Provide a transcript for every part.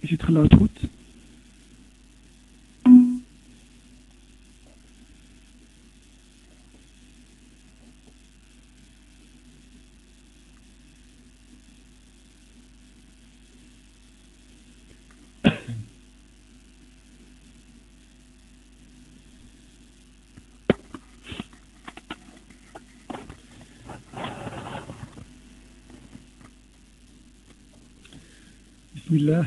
Is het geluid goed? بسم الله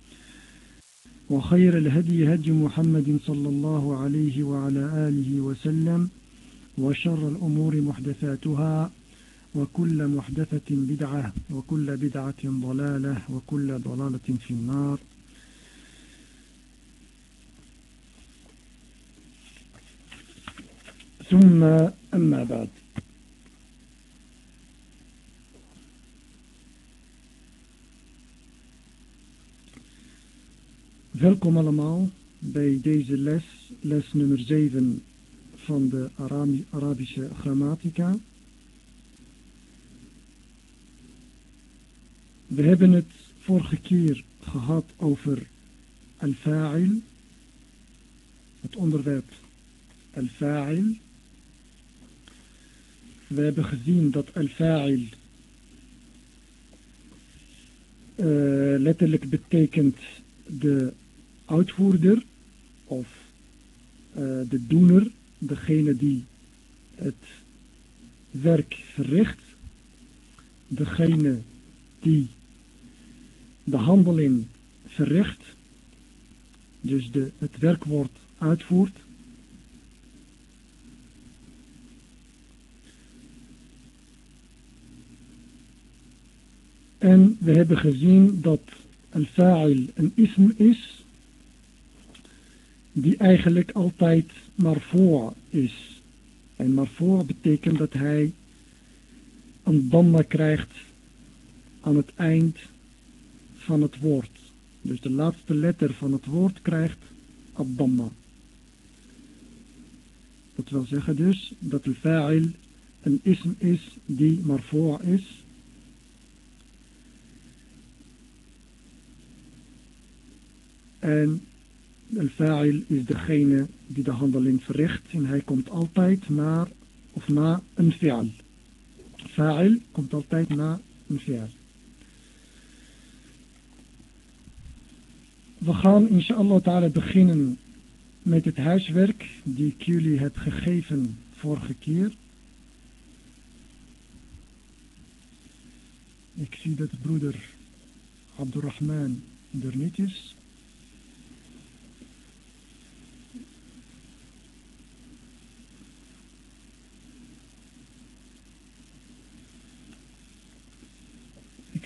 وخير الهدي هدي محمد صلى الله عليه وعلى آله وسلم وشر الأمور محدثاتها وكل محدثة بدعة وكل بدعة ضلالة وكل ضلالة في النار. ثم أما بعد. Welkom allemaal bij deze les, les nummer 7 van de Arabi Arabische grammatica. We hebben het vorige keer gehad over al-fa'il, het onderwerp al-fa'il. We hebben gezien dat al-fa'il uh, letterlijk betekent de uitvoerder of uh, de doener, degene die het werk verricht, degene die de handeling verricht, dus de, het werkwoord uitvoert. En we hebben gezien dat al-fa'il een ism is die eigenlijk altijd marfoor is. En marfoor betekent dat hij een damma krijgt aan het eind van het woord. Dus de laatste letter van het woord krijgt ad-damma. Dat wil zeggen dus dat de fa'il een ism is die marfoor is. En al-fa'il is degene die de handeling verricht en hij komt altijd naar of na een fi'al. Fa'il komt altijd na een fi'al. We gaan inshallah ta'ala beginnen met het huiswerk die ik jullie heb gegeven vorige keer. Ik zie dat broeder Abdurrahman er niet is.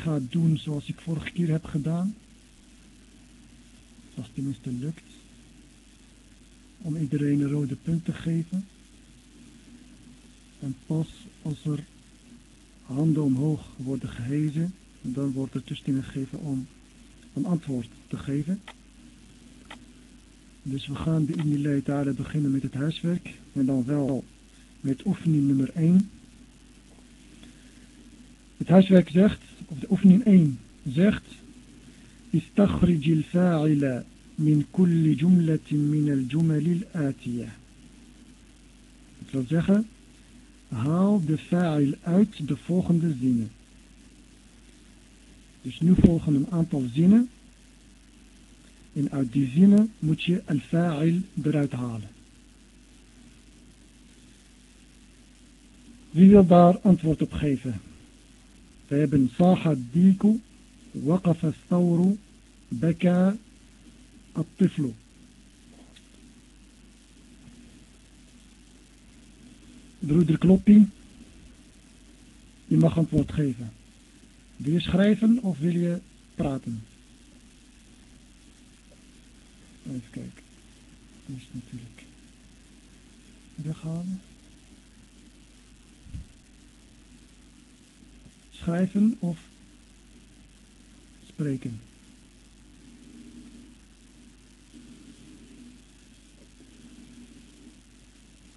Ga doen zoals ik vorige keer heb gedaan. Als het tenminste lukt. Om iedereen een rode punt te geven. En pas als er handen omhoog worden gehezen. Dan wordt er toestemming gegeven om een antwoord te geven. Dus we gaan Ibn Ta'ala beginnen met het huiswerk. En dan wel met oefening nummer 1. Het huiswerk zegt, of de oefening 1 zegt, استخرج الفاعل من كل جملة من الجمل الآتية. Dat wil zeggen, haal de fa'il uit de volgende zinnen. Dus nu volgen een aantal zinnen. En uit die zinnen moet je al-fa'il eruit halen. Wie wil daar antwoord op geven? We hebben Saha Diku, Waqafa Thawru, Beka At-Tiflu. Broeder Kloppie, je mag antwoord geven. Wil je schrijven of wil je praten? Even kijken. Dat is natuurlijk weghalen. Schrijven of spreken.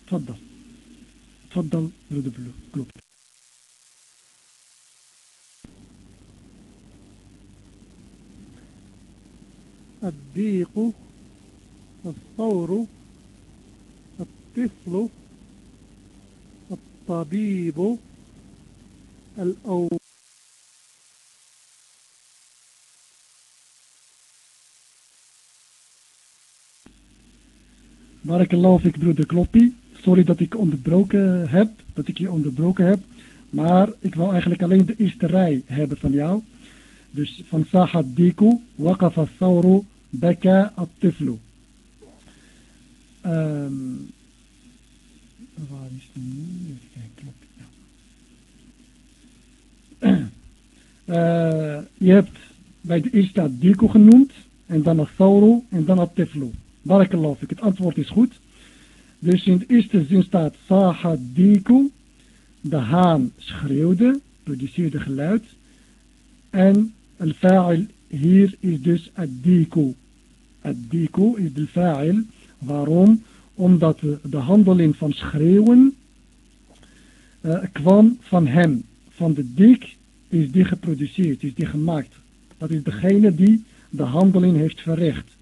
تفضل تفضل رد كلوب الضيق الثور الطفل الطبيب الأو Barakallahu fik broeder Kloppie. Sorry dat ik onderbroken heb, dat ik je onderbroken heb. Maar ik wil eigenlijk alleen de eerste rij hebben van jou. Dus van Saha Diku, Waqafa Sauru, Beka At-Tiflu. Um, waar is die? Even kijken. Uh, je hebt bij de eerste Diku genoemd, en dan At-Sauru, en dan At-Tiflu. Barakallahu. Het antwoord is goed. Dus in de eerste zin staat Saha Diku. De haan schreeuwde, produceerde geluid. En al fa'il hier is dus ad-diku. Ad-diku is de fa'il. Waarom? Omdat de handeling van schreeuwen uh, kwam van hem. Van de dik is die geproduceerd, is die gemaakt. Dat is degene die de handeling heeft verricht.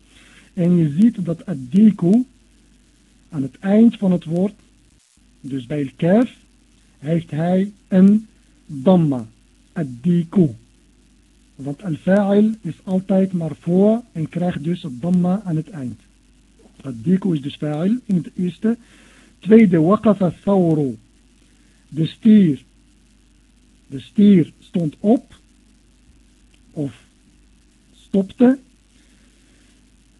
En je ziet dat ad-diku aan het eind van het woord, dus bij el kaf, heeft hij een damma, ad-diku. Want al-fa'il is altijd maar voor en krijgt dus het damma aan het eind. Ad-diku is dus fa'il in het eerste. Tweede, waqafa thawru. De stier. De stier stond op of stopte.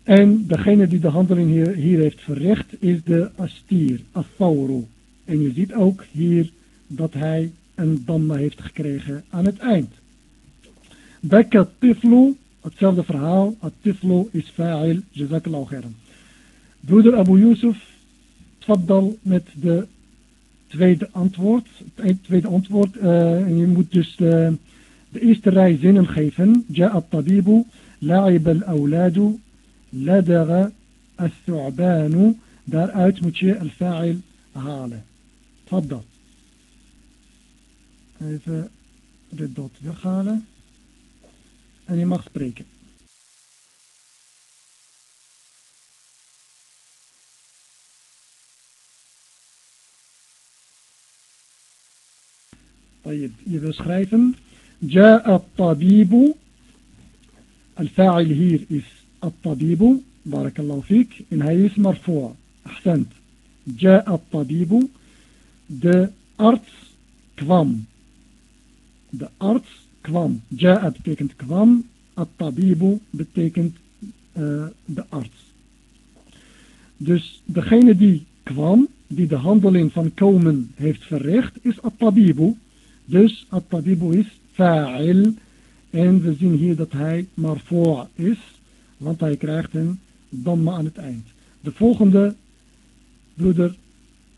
En degene die de handeling hier, hier heeft verricht is de astier, athawru. En je ziet ook hier dat hij een damma heeft gekregen aan het eind. Bekka tiflu, hetzelfde verhaal. At-tiflu is fa'il, jazakallahu khairan. Broeder Abu Yusuf, tfaddal met de tweede antwoord. Het tweede antwoord. Uh, en je moet dus de, de eerste rij zinnen geven. Ja'a tabibu, la'ib al-awladu, لدغ الثعبان دار اوت متشي الفاعل هاله تفضل. ايفا ردوت دخاله أني ماخ بريك طيب إذا شريفن جاء الطبيب الفاعل هير اس الطبيب بارك الله فيك en hij is مرفوع أحسنت جاء الطبيب de arts kwam de arts kwam. Ja'a betekent kwam. At-tabibu betekent uh, de arts. Dus degene die kwam, die de handeling van komen heeft verricht, is at-tabibu. Dus at-tabibu is fa'il. En we zien hier dat hij marfu' is, want hij krijgt een damma aan het eind. De volgende broeder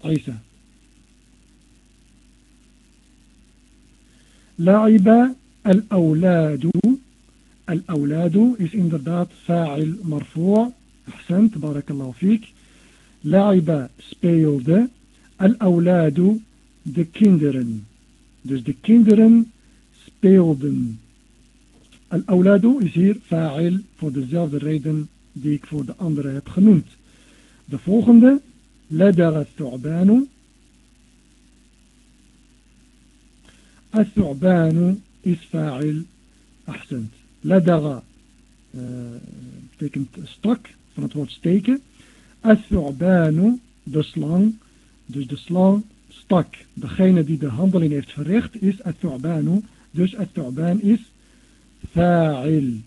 Isa. La'iba al-awladu. Al-awladu is inderdaad fa'il marfu' accent, barakallahu fik. La'iba speelde. Al-awladu de kinderen. Dus de kinderen speelden. Al-Auladu is hier fa'il voor dezelfde reden die ik voor de andere heb genoemd. De volgende, Ladara Thu'banu. Al-Thu'banu is fa'il Achtend. Ladara eh, betekent stok, van het woord steken. Al-Thu'banu, de slang, dus de slang stak. Degene die de handeling heeft verricht is Al-Thu'banu, dus Al-Thu'ban is Fa'il,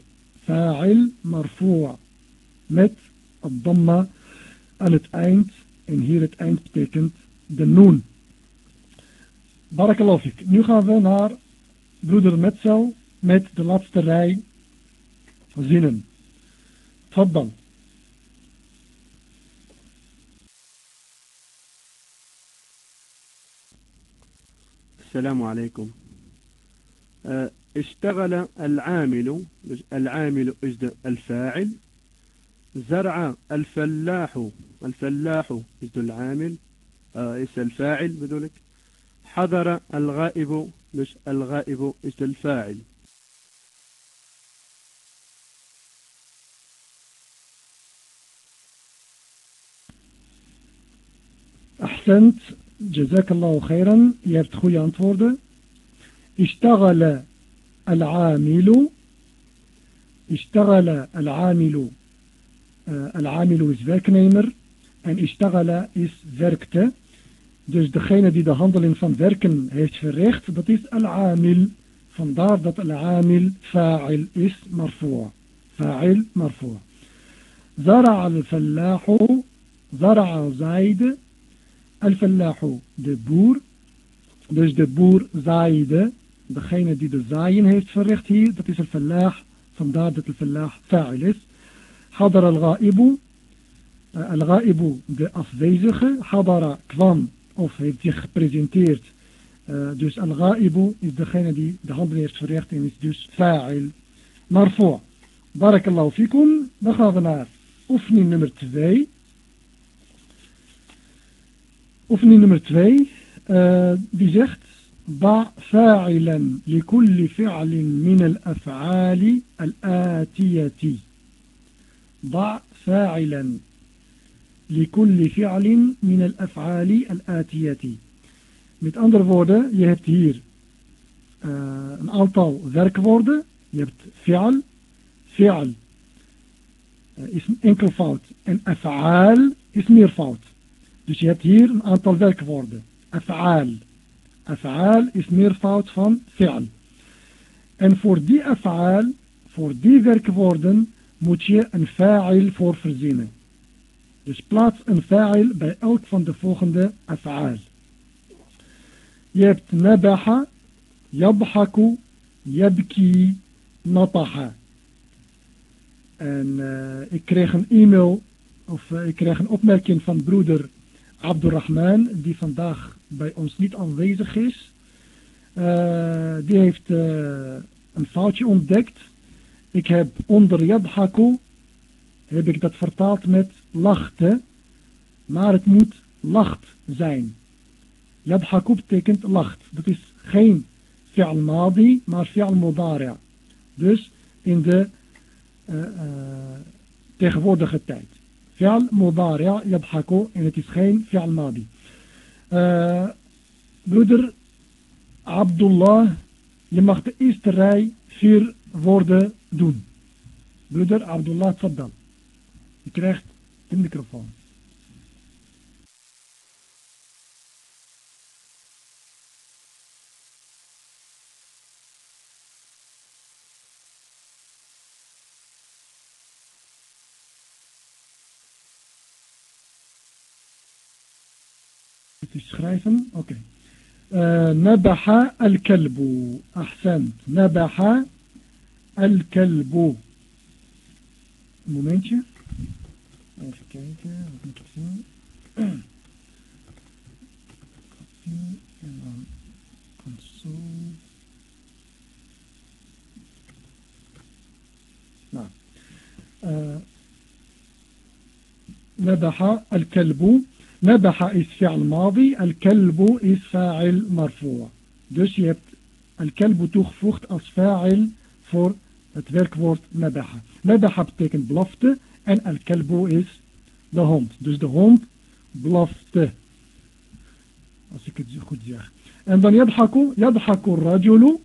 فاعل Marfua met الضمة aan het eind en hier het eind betekent de noen. ik. Nu gaan we naar broeder Metzel met de laatste rij zinnen. Tfaddal. Assalamu alaikum. Eh, اشتغل العامل العامل إجد الفاعل. زرع الفلاح الفلاح إجد العامل. آه، اجد الفاعل بذلك حضر الغائب مش الغائب إجد الفاعل. أحسنت. جزاك الله خيرا. hebt goede antwoorden. Ishtagala العامل اشتغل العامل العامل is werknemer en اشتغل is werkte dus degene die de handeling van werken heeft verricht dat is al-amil vandaar dat al-amil fa'il is marfu' fa'il marfu' زرع الفلاح زرع زايد الفلاح de boer dus de boer zaaide degene die de zaaien heeft verricht hier, dat is een verlaag, vandaar dat het verlaag fa'il is. Hadar al-ghaibu, al-ghaibu de afwezige, hadara kwam of heeft zich gepresenteerd. Uh, dus al-ghaibu is degene die de handel heeft verricht en is dus fa'il. Marfu'. Barakallahu fikum. Dan gaan we naar oefening nummer 2. Oefening nummer 2, uh, die zegt ضع فاعلا لكل فعل من الأفعال الآتية ضع فاعلا لكل فعل من الأفعال الآتية Met andere woorden, je hebt hier uh, een aantal werkwoorden. Je hebt fi'al. Fi'al uh, is een enkelvoud. En af'aal is meervoud. Dus je hebt hier een aantal werkwoorden. Af'aal. Af'aal is meervoud van fi'al. En voor die af'aal, voor die werkwoorden, moet je een fa'il voor verzinnen. Dus plaats een fa'il bij elk van de volgende af'aal. Je hebt nabaha, yabhaku, yabki, nataha. En uh, ik kreeg een e-mail, of uh, ik kreeg een opmerking van broeder Abdurrahman, die vandaag bij ons niet aanwezig is. Uh, die heeft uh, een foutje ontdekt. Ik heb onder yadhaku, heb ik dat vertaald met lachte, maar het moet lacht zijn. Yadhaku betekent lacht. Dat is geen fi'al madi, maar fi'al mudari'. Dus in de uh, tegenwoordige tijd. Fi'al mudari' yadhaku en het is geen fi'al madi. Uh, broeder Abdullah, je mag de eerste rij vier woorden doen. Broeder Abdullah Tfaddal. Je krijgt de microfoon. Schrijven. Oké. Okay. Uh, nabaha al-kalbu. Ahsant. Nabaha al-kalbu. Momentje. Even kijken. Wat moet ik zien? En dan console. Nou. Uh, nabaha al-kalbu. نبح is فعل ماضي الكلب is فاعل مرفوع dus je hebt الكلب toegevoegd als فاعل voor het werkwoord نبح نبح betekent blafte en الكلب is de hond dus de hond blafte als ik het goed zeg en dan يضحك يضحك الرجل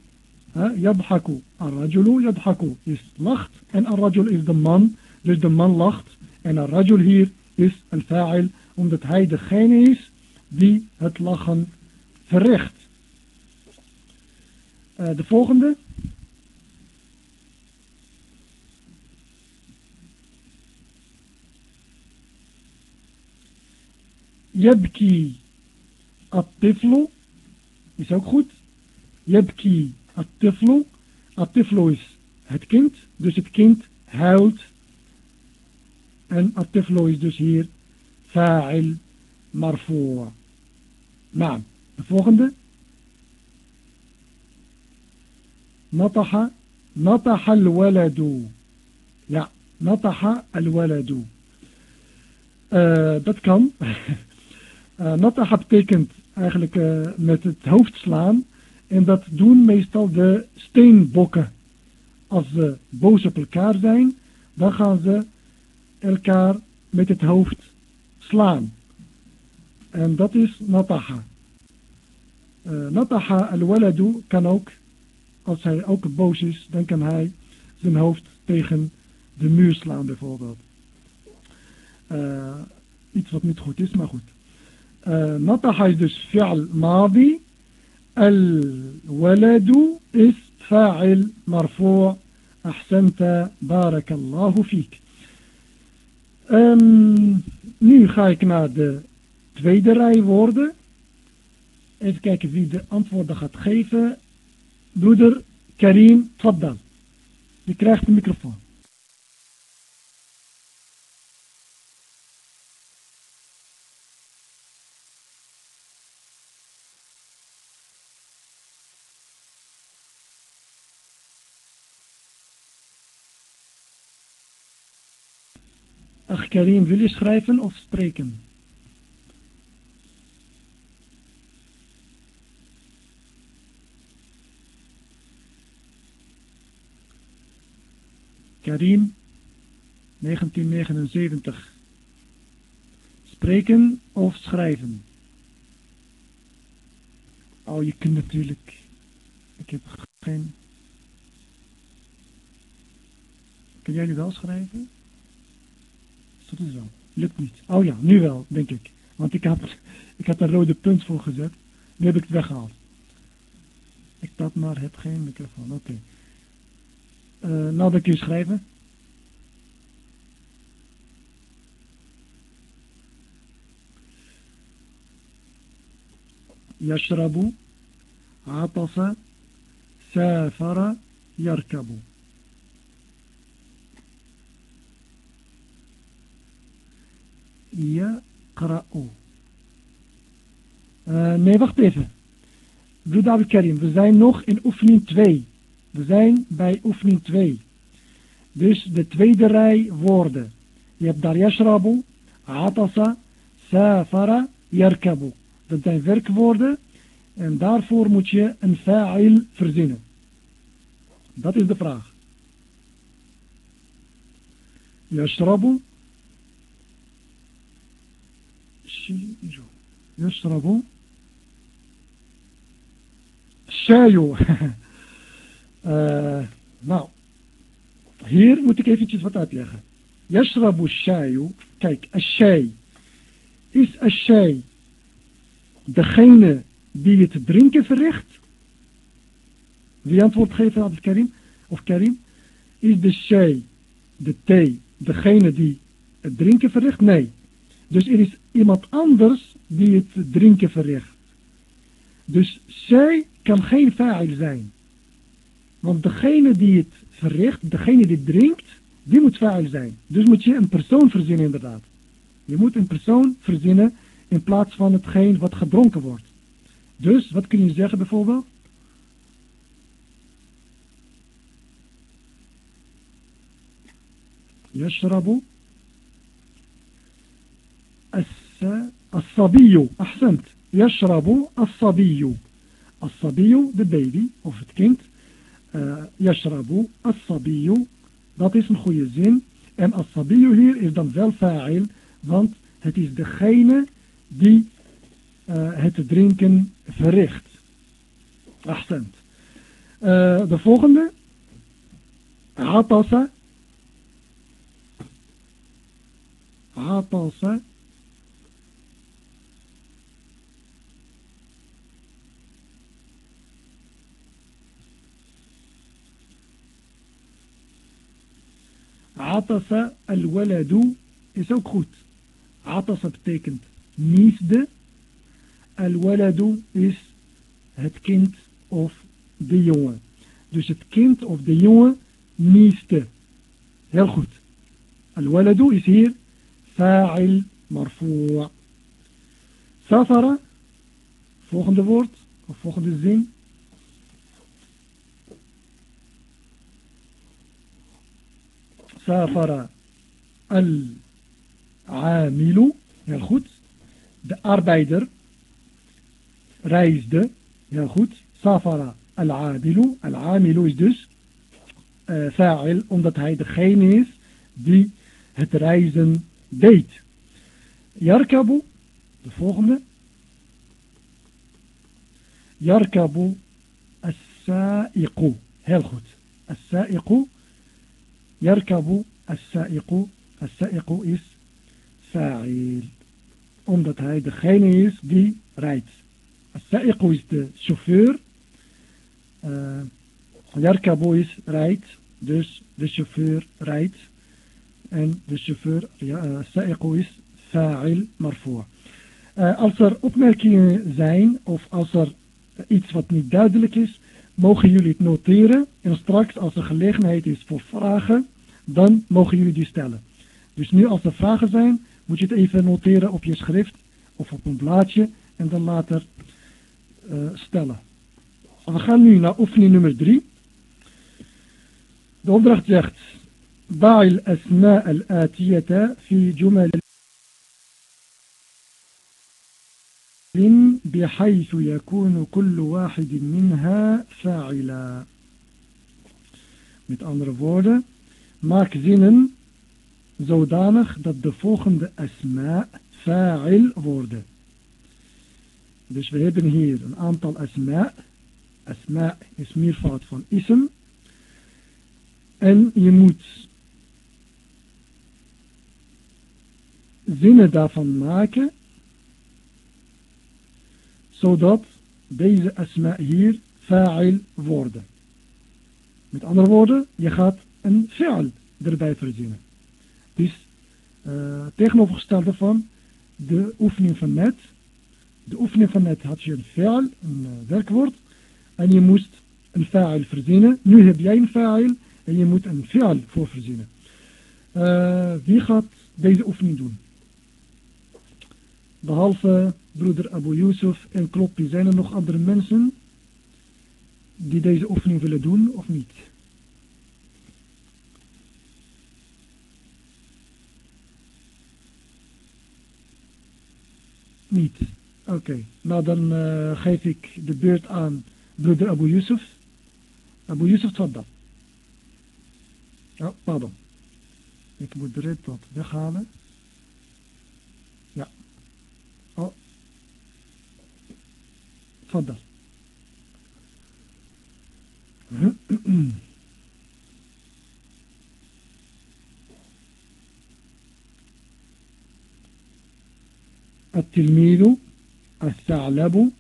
يضحك الرجل يضحك is lacht en الرجل is de man dus de man lacht en الرجل hier is الفاعل omdat hij degene is die het lachen verricht. Uh, de volgende. Yabki at-tiflu is ook goed. Yabki at-tiflu. At-tiflu is het kind, dus het kind huilt. En at-tiflu is dus hier فاعل مرفوع نعم de volgende nataha, nataha al-waladu. Ja, nataha al-waladu. Uh, dat kan. uh, nataha betekent eigenlijk uh, met het hoofd slaan. En dat doen meestal de steenbokken. Als ze boos op elkaar zijn, dan gaan ze elkaar met het hoofd slaan. En dat is nataha. Uh, nataha al-waladu kan ook, als hij ook boos is, dan kan hij zijn hoofd tegen de muur slaan bijvoorbeeld. Uh, iets wat niet goed is, maar goed. Uh, nataha is dus fi'al madi. Al-waladu is fa'il marfu' ahsanta barakallahu fiek. Um, nu ga ik naar de tweede rij woorden. Even kijken wie de antwoorden gaat geven. Broeder Karim Tfaddal. Je krijgt de microfoon. Karim, wil je schrijven of spreken? Karim, 1979. Spreken of schrijven? Oh, je kunt natuurlijk. Ik heb geen... Kun jij nu wel schrijven? dat is zo. Lukt niet. Oh ja, nu wel, denk ik. Want ik had, ik had een rode punt voor gezet. Nu heb ik het weggehaald. Ik dat maar heb geen microfoon. Oké. Okay. Uh, nou, ik kun je schrijven. Yashrabu, Atasa, Safara, Yarkabu. yaqra'u. Eh, nee, wacht even. Doe Karim, we zijn nog in oefening 2. We zijn bij oefening 2. Dus de tweede rij woorden. Je hebt daar yashrabu, atasa, safara, yarkabu. Dat zijn werkwoorden en daarvoor moet je een fa'il verzinnen. Dat is de vraag. Yashrabu, Yashrabu. Shayu. Uh, nou, hier moet ik eventjes wat uitleggen. Yashrabu shayu. Kijk, ashay. Is ashay degene die het drinken verricht? Wie antwoord geeft aan Karim? Of Karim? Is de shay, de thee, degene die het drinken verricht? Nee. Dus er is iemand anders die het drinken verricht. Dus zij kan geen fa'il zijn. Want degene die het verricht, degene die drinkt, die moet fa'il zijn. Dus moet je een persoon verzinnen inderdaad. Je moet een persoon verzinnen in plaats van hetgeen wat gedronken wordt. Dus, wat kun je zeggen bijvoorbeeld? Yashrabu الصبي أحسنت يشرب الصبي الصبي de baby of het kind yashrabu as-sabiyu. Dat is een goede zin. En as-sabiyu hier is dan wel fa'il, want het is degene die uh, het drinken verricht. Ahsend. Uh, de volgende. Atasa. Atasa. Atasa al-waladu is ook goed. Atasa betekent niesde. Al-waladu is het kind of de jongen. Dus het kind of de jongen nieste. Heel goed. Al-waladu is hier fa'il marfu'. Safara, volgende woord, of volgende zin. Safara al-amilu. Heel goed. De arbeider reisde. Heel goed. Safara al-amilu. Al-amilu is dus uh, fa'il, omdat hij degene is die het reizen deed. Yarkabu, de volgende. Yarkabu as-sa'iqu. Heel goed. As-sa'iqu. Yarkabu as-sa'iqu. As-sa'iqu is fa'il. Omdat hij degene is die rijdt. As-sa'iqu is de chauffeur. Uh, is rijdt. Dus de chauffeur rijdt. En de chauffeur, ja, sa'iqu is fa'il marfu'. Uh, als er opmerkingen zijn of als er iets wat niet duidelijk is, mogen jullie het noteren. En straks als er gelegenheid is voor vragen, dan mogen jullie die stellen. Dus nu als er vragen zijn, moet je het even noteren op je schrift of op een blaadje en dan later uh, stellen. We gaan nu naar oefening nummer 3. De opdracht zegt, Ba'il asma al-atiyata fi jumal بحيث يكون كل واحد منها فاعلا Met andere woorden, maak zinnen zodanig dat de volgende asma fa'il worden. Dus we hebben hier een aantal asma. Asma is meervoud van ism. En je moet zinnen daarvan maken zodat deze asma hier fa'il worden. Met andere woorden, je gaat een fi'al erbij verzinnen. Dus uh, tegenovergestelde van de oefening van net. De oefening van net had je een fi'al, een uh, werkwoord. En je moest een fa'il verzinnen. Nu heb jij een fa'il en je moet een fi'al voor verzinnen. Uh, wie gaat deze oefening doen? Behalve broeder Abu Yusuf en Kloppie, zijn er nog andere mensen die deze oefening willen doen of niet? Niet. Oké, nou dan uh, geef ik de beurt aan broeder Abu Yusuf. Abu Yusuf, wat dan? Oh, pardon. Ik moet de red wat weghalen. تفضل. التلميذ الثعلب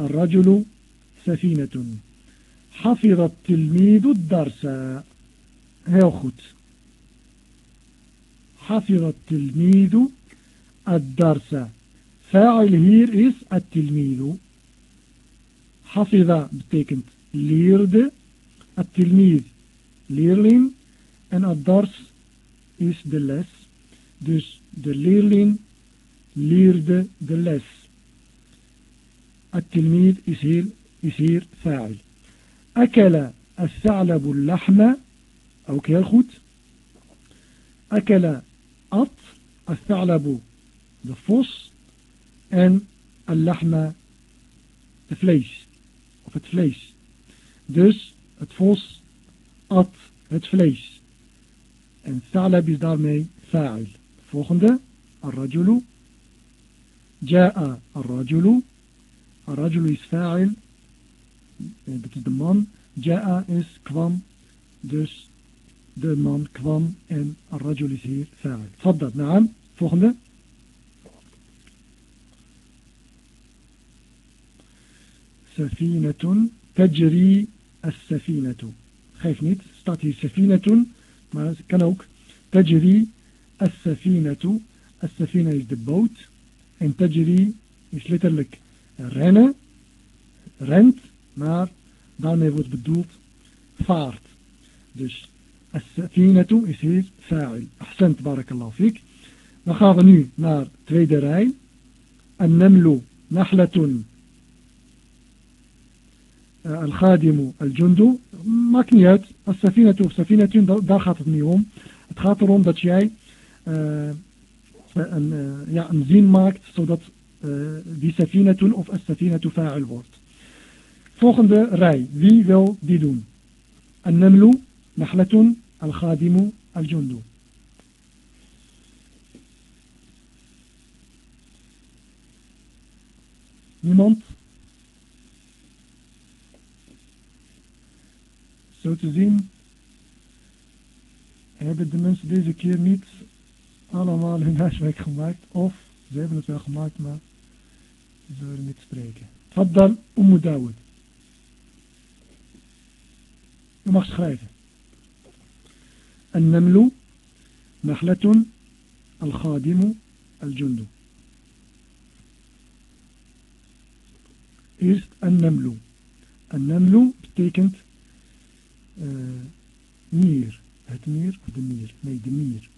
الرجل سفينة. حفظ التلميذ الدرس. heel حفظ التلميذ الدرس. فاعل hier is التلميذ. Hafiza betekent leerde. At-tilmiz, leerling. En ad-dars is de les. Dus de leerling leerde de les. At-tilmiz is hier, is hier fa'il. Akala al-tha'labu al-lahma. Ook heel goed. Akala at, al-tha'labu de vos. En al-lahma de vlees het vlees. Dus het vos at het vlees. En thalab is daarmee fa'il. Volgende, ar-rajulu. Ja'a ar-rajulu. Ar-rajulu is fa'il. Dat is de man. Ja'a is kwam. Dus de man kwam en ar-rajul is hier fa'il. Faddat, naam. Volgende. سفينة تجري السفينة. خايف نيت؟ ستاتي سفينة. ما كانوك تجري السفينة. السفينة is the boat. And تجري is literally rennen rent maar daarmee wordt bedoeld فارت. dus السفينة is hier فاعل. أحسنت. بارك الله فيك. نخاف نو نار. تويدة النمل نحلة. الخادم الجندو ماكنيات السفينة سفينة داخلت منهم تخاطرون دات ان آه، آه، يا انزين ماكت صدت آه، دي سفينة أو السفينة فاعل ورد volgende rij wie wil die doen النمل نحلة الخادم الجندو. niemand Zo te zien hebben de mensen deze keer niet allemaal hun huiswerk gemaakt. Of ze hebben het wel gemaakt, maar ze willen niet spreken. Faddal Ummu Dawud. Je mag schrijven. النمل نخلة الخادم الجند Eerst النمل النمل betekent uh, mier. Het mier of de mier? Nee, de mier.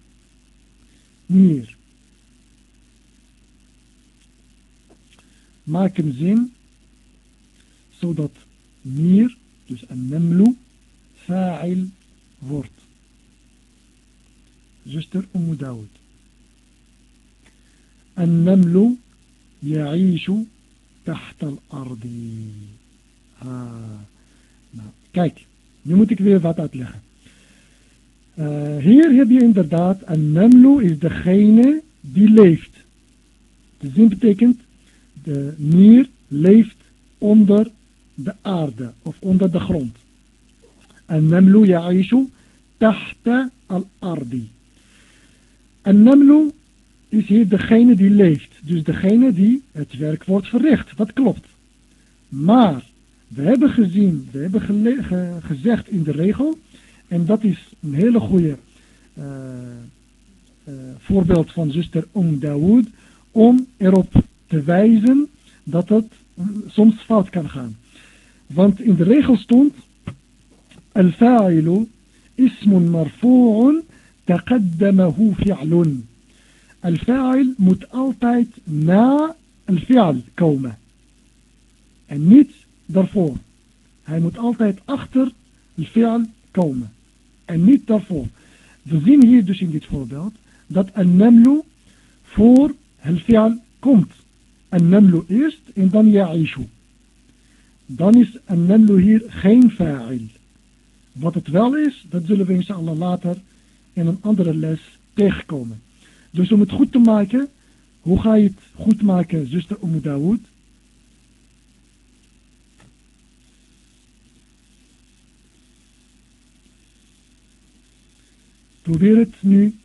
Mier. Maak een zin zodat mier, dus een nemlu, fa'il wordt. Zuster Umm Dawud. النمل يعيش تحت الأرض ah. nou, kijk Nu moet ik weer wat uitleggen. Eh, hier heb je inderdaad, een namlu is degene die leeft. Dus de zin betekent, de nier leeft onder de aarde of onder de grond. En namlu ya'ishu tahta al-ardi. Een namlu is hier degene die leeft. Dus degene die het werk wordt verricht. Dat klopt. Maar we hebben gezien, we hebben gezegd in de regel, en dat is een hele goede eh, eh, voorbeeld van zuster Om Dawood, om erop te wijzen dat het eh, soms fout kan gaan. Want in de regel stond, al-fa'ilu ismun marfu'un taqaddamahu fi'lun. Al-fa'il moet altijd na al-fi'al komen. En niet daarvoor. Hij moet altijd achter een fi'al komen en niet daarvoor. We zien hier dus in dit voorbeeld dat een namlu voor een fi'al komt. Een namlu eerst en dan ya'ishu. Dan is een namlu hier geen fa'il. Wat het wel is, dat zullen we inshallah later in een andere les tegenkomen. Dus om het goed te maken, hoe ga je het goed maken, zuster Umm Dawood? Probeer het nu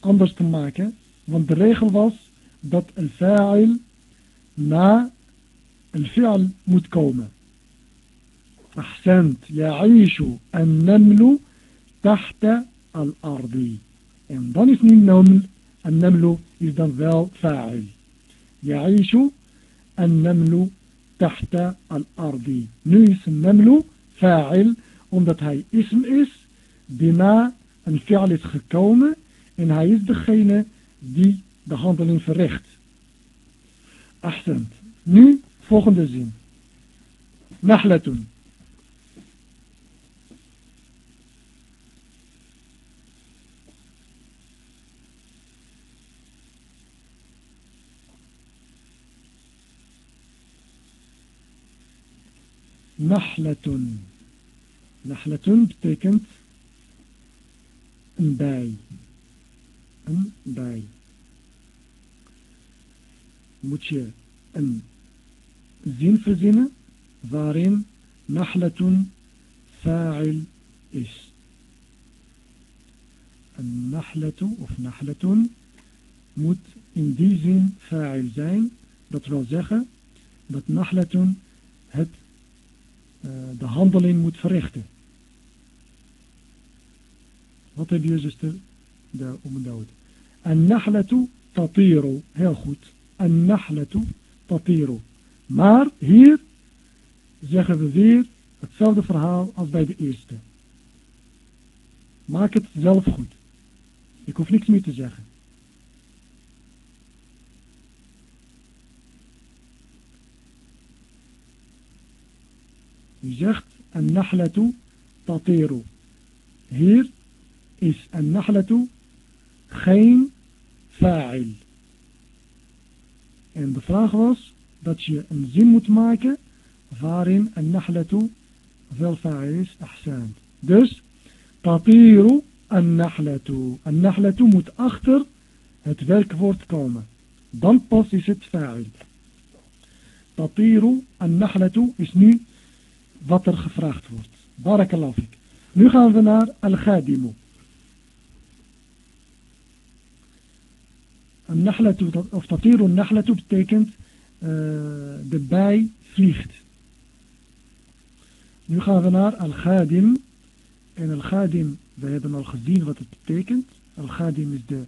anders te maken. Want de regel was dat een fa'il na een fi'al moet komen. Ahsant, ya'ishu, en namlu, tahta al-ardi. En dan is nu naml, en namlu is dan wel fa'il. Ya'ishu, en namlu, tahta al-ardi. Nu is namlu fa'il, omdat hij ism is, na een fi'al is gekomen en hij is degene die de handeling verricht. Ahsend. Nu volgende zin. Nahlatun. Nahlatun. Nahlatun betekent een bij. Een bij. Moet je een zin verzinnen waarin nahlatun fa'il is. Een nahlatu of nahlatun moet in die zin fa'il zijn. Dat wil zeggen dat nahlatun het uh, de handeling moet verrichten. Wat heb je zuster een dood? An-nahlatu tatiru. Heel goed. An-nahlatu tatiru. Maar hier zeggen we weer hetzelfde verhaal als bij de eerste. Maak het zelf goed. Ik hoef niks meer te zeggen. U zegt een nahlatu tatiru. Hier is een nahlatu geen fa'il. En de vraag was dat je een zin moet maken waarin een nahlatu wel fa'il is, ahsan. Dus, tatiru een nahlatu. Een nahlatu moet achter het werkwoord komen. Dan pas is het fa'il. Tatiru een nahlatu is nu wat er gevraagd wordt. Barakallahu. Nu gaan we naar al-khadimu. Een of tatiru nahlatu betekent de bij vliegt. Nu gaan we naar al-khadim. En al-khadim, we hebben al gezien wat het betekent. Al-khadim is de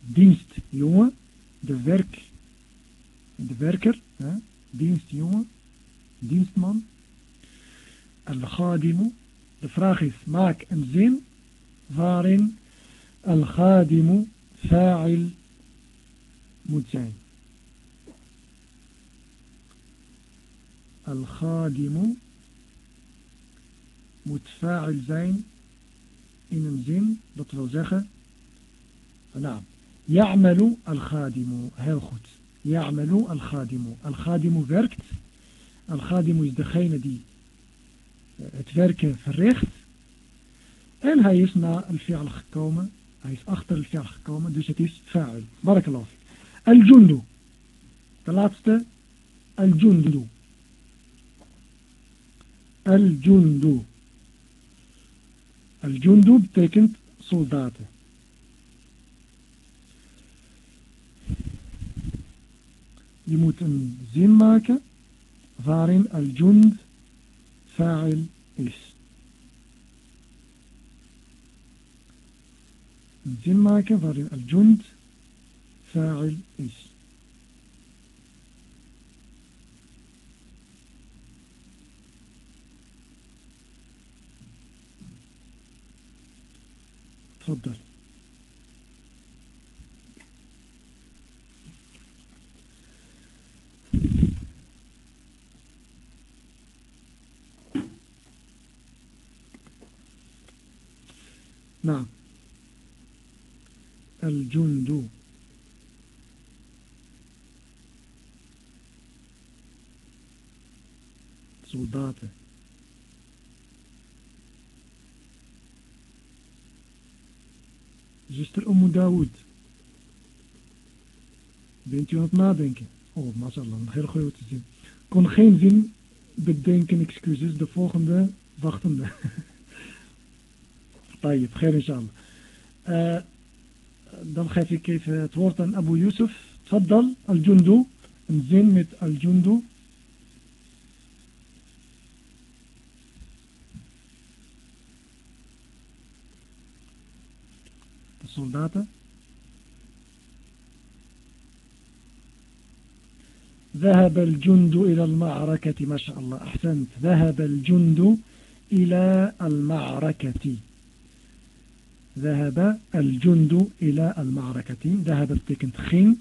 dienstjongen, de werk, de werker, hè? dienstjongen, dienstman. Al-khadimu. De vraag is, maak een zin waarin al-khadimu fa'il moet zijn. Al-khadimu moet fa'il zijn in een zin, dat wil zeggen, nou, ya'malu al-khadimu, heel goed. Ya'malu al-khadimu. Al-khadimu werkt. Al-khadimu is degene die eh, het werken verricht. En hij is na al-fi'al gekomen. Hij is achter al-fi'al gekomen, dus het is fa'il. Barakallahu. الجندو. تلاتست الجندو. الجندو. الجندو بتكنت سلطات يموت زين ماك فارين الجند. فاعل إس زين ماك فارين الجند. Fa'il is. تفضل نعم الجند soldaten Zuster Ummu Dawood. Bent u aan het nadenken? Oh, mashallah, heel goede zin. Kon geen zin bedenken, excuses. De volgende, wachtende. Tayyip, geen inshallah. Uh, dan geef ik even het woord aan Abu Yusuf. Tfaddal, al-jundu. Een zin met al-jundu. Soldaten. ذهب الجند إلى المعركة ما شاء الله أحسنت. ذهب الجند إلى المعركة. ذهب الجند إلى المعركة. ذهب betekent ging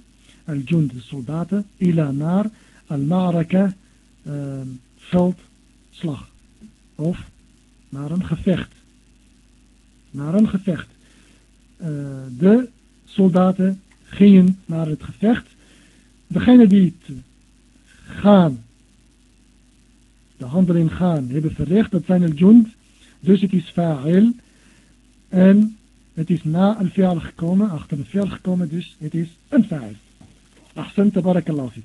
الجند الصلدات إلى نار. المعركة veld slag of naar een gevecht naar een gevecht Eh, de soldaten gingen naar het gevecht. Degene die het gaan, de handeling gaan, hebben verricht, dat zijn het jund. Dus het is fa'il. En het is na een fi'al gekomen, achter een fi'al gekomen, dus het is een fa'il. Ahsan tabarakallahu fi.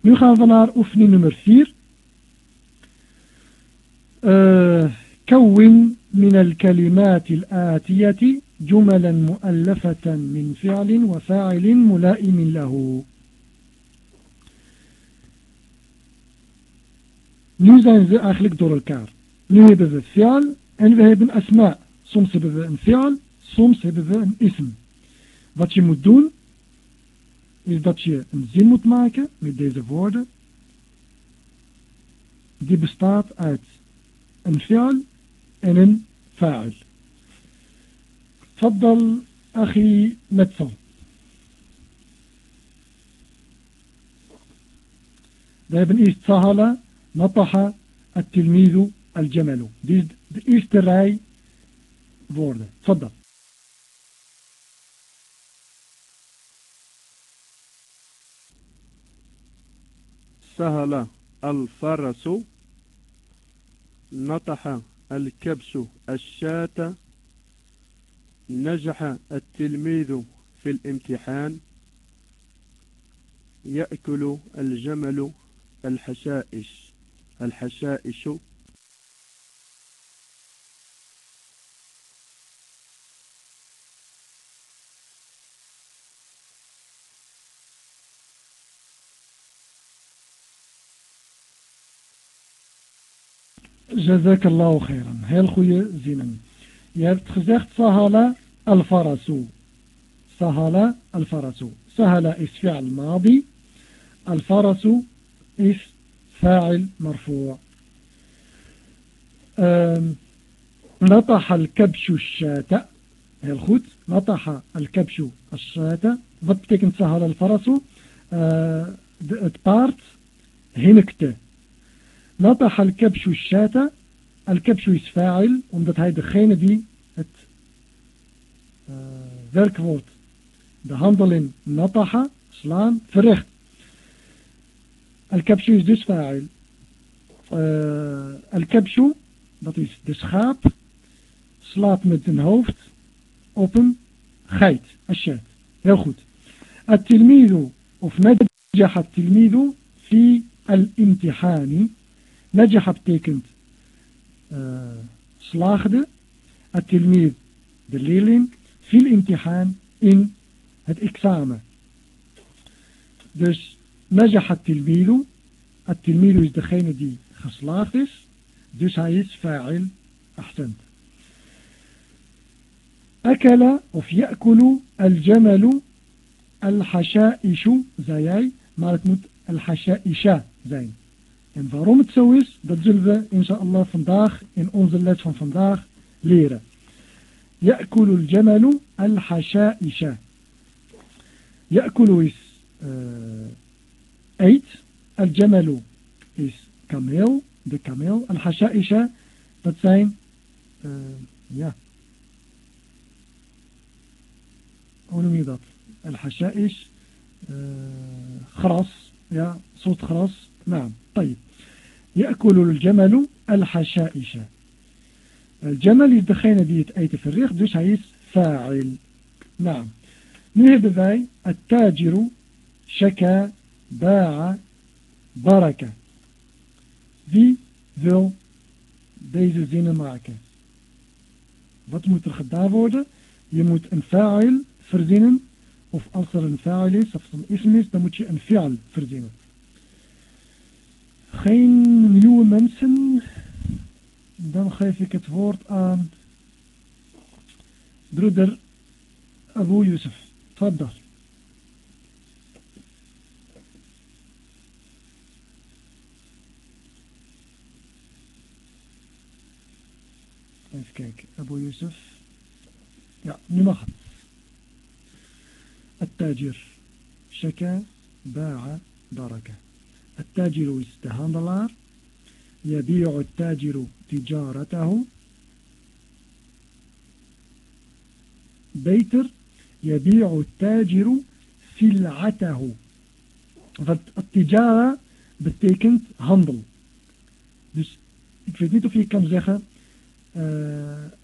Nu gaan we naar oefening nummer 4. Uh, كون من الكلمات الآتية جملا مؤلفة من فعل وفاعل ملائم له Nu zijn ze eigenlijk door elkaar. Nu hebben we fi'al en we hebben asma. Soms hebben we een fi'al, soms hebben we een ism. Wat je moet doen, is dat je een zin moet maken met deze woorden. Die bestaat uit een fi'al en een fa'al. تفضل أخي مدفع ده ابن إيست سهلة نطح التلميذ الجمل. دي إيست راي بورد تفضل. سهل الفرس نطح الكبس الشاتة نجح التلميذ في الامتحان. يأكل الجمل الحشائش. الحشائش. جزاك الله خيرا. هل خويا زينم Je hebt gezegd Sahala al-Farasu. Sahala al-Farasu. Sahala is fi'al madi. Al-Farasu is fa'il marfu'. نطح الكبش الشاة heel goed نطح الكبش الشاة wat betekent sahal al-farasu uh, het paard hinnikte نطح الكبش الشاة Al-Kabshu is fa'il, omdat hij degene die het eh, werkwoord, de handeling nataha, slaan, verricht. Al-Kabshu is dus fa'il. Uh, eh, Al-Kabshu, dat is de schaap, slaat met zijn hoofd op een geit, asjet. Heel goed. Al-Tilmidu, of je at-Tilmidu, fi al-imtihani. Najah betekent uh, slaagde التلميذ de leerling في الامتحان in het examen dus نجح التلميذ التلميذ is degene die geslaagd is dus hij is fa'il ahsend أكل of يأكل الجمل الحشائش zei jij maar het moet الحشائشة zijn En waarom het zo is, dat zullen we inshallah vandaag in onze les van vandaag leren. يأكل الجمل الحشائش يأكل is uh, eet الجمل is kameel de kameel الحشائش dat zijn uh, ja hoe noem je dat الحشائش uh, gras ja soort gras nou طيب يأكل الجمل الحشائش الجمل is degene die het eten verricht, dus hij is fa'il. Nou, nu hebben wij التاجر شكا باع baraka. Wie wil deze zinnen maken? Wat moet er gedaan worden? Je moet een fa'il verzinnen. Of als er een fa'il is, of een ism is, dan moet je een fi'al verzinnen. Geen nieuwe mensen. Dan geef ik het woord aan broeder Abu Yusuf. Tfaddal. Even kijken. Abu Yusuf. Ja, nu mag het. التاجر شكا باع بركه التاجر استهاندلا يبيع التاجر تجارته. بيتر يبيع التاجر سلعته. التجارة بتكنت هاندل dus ik weet niet of je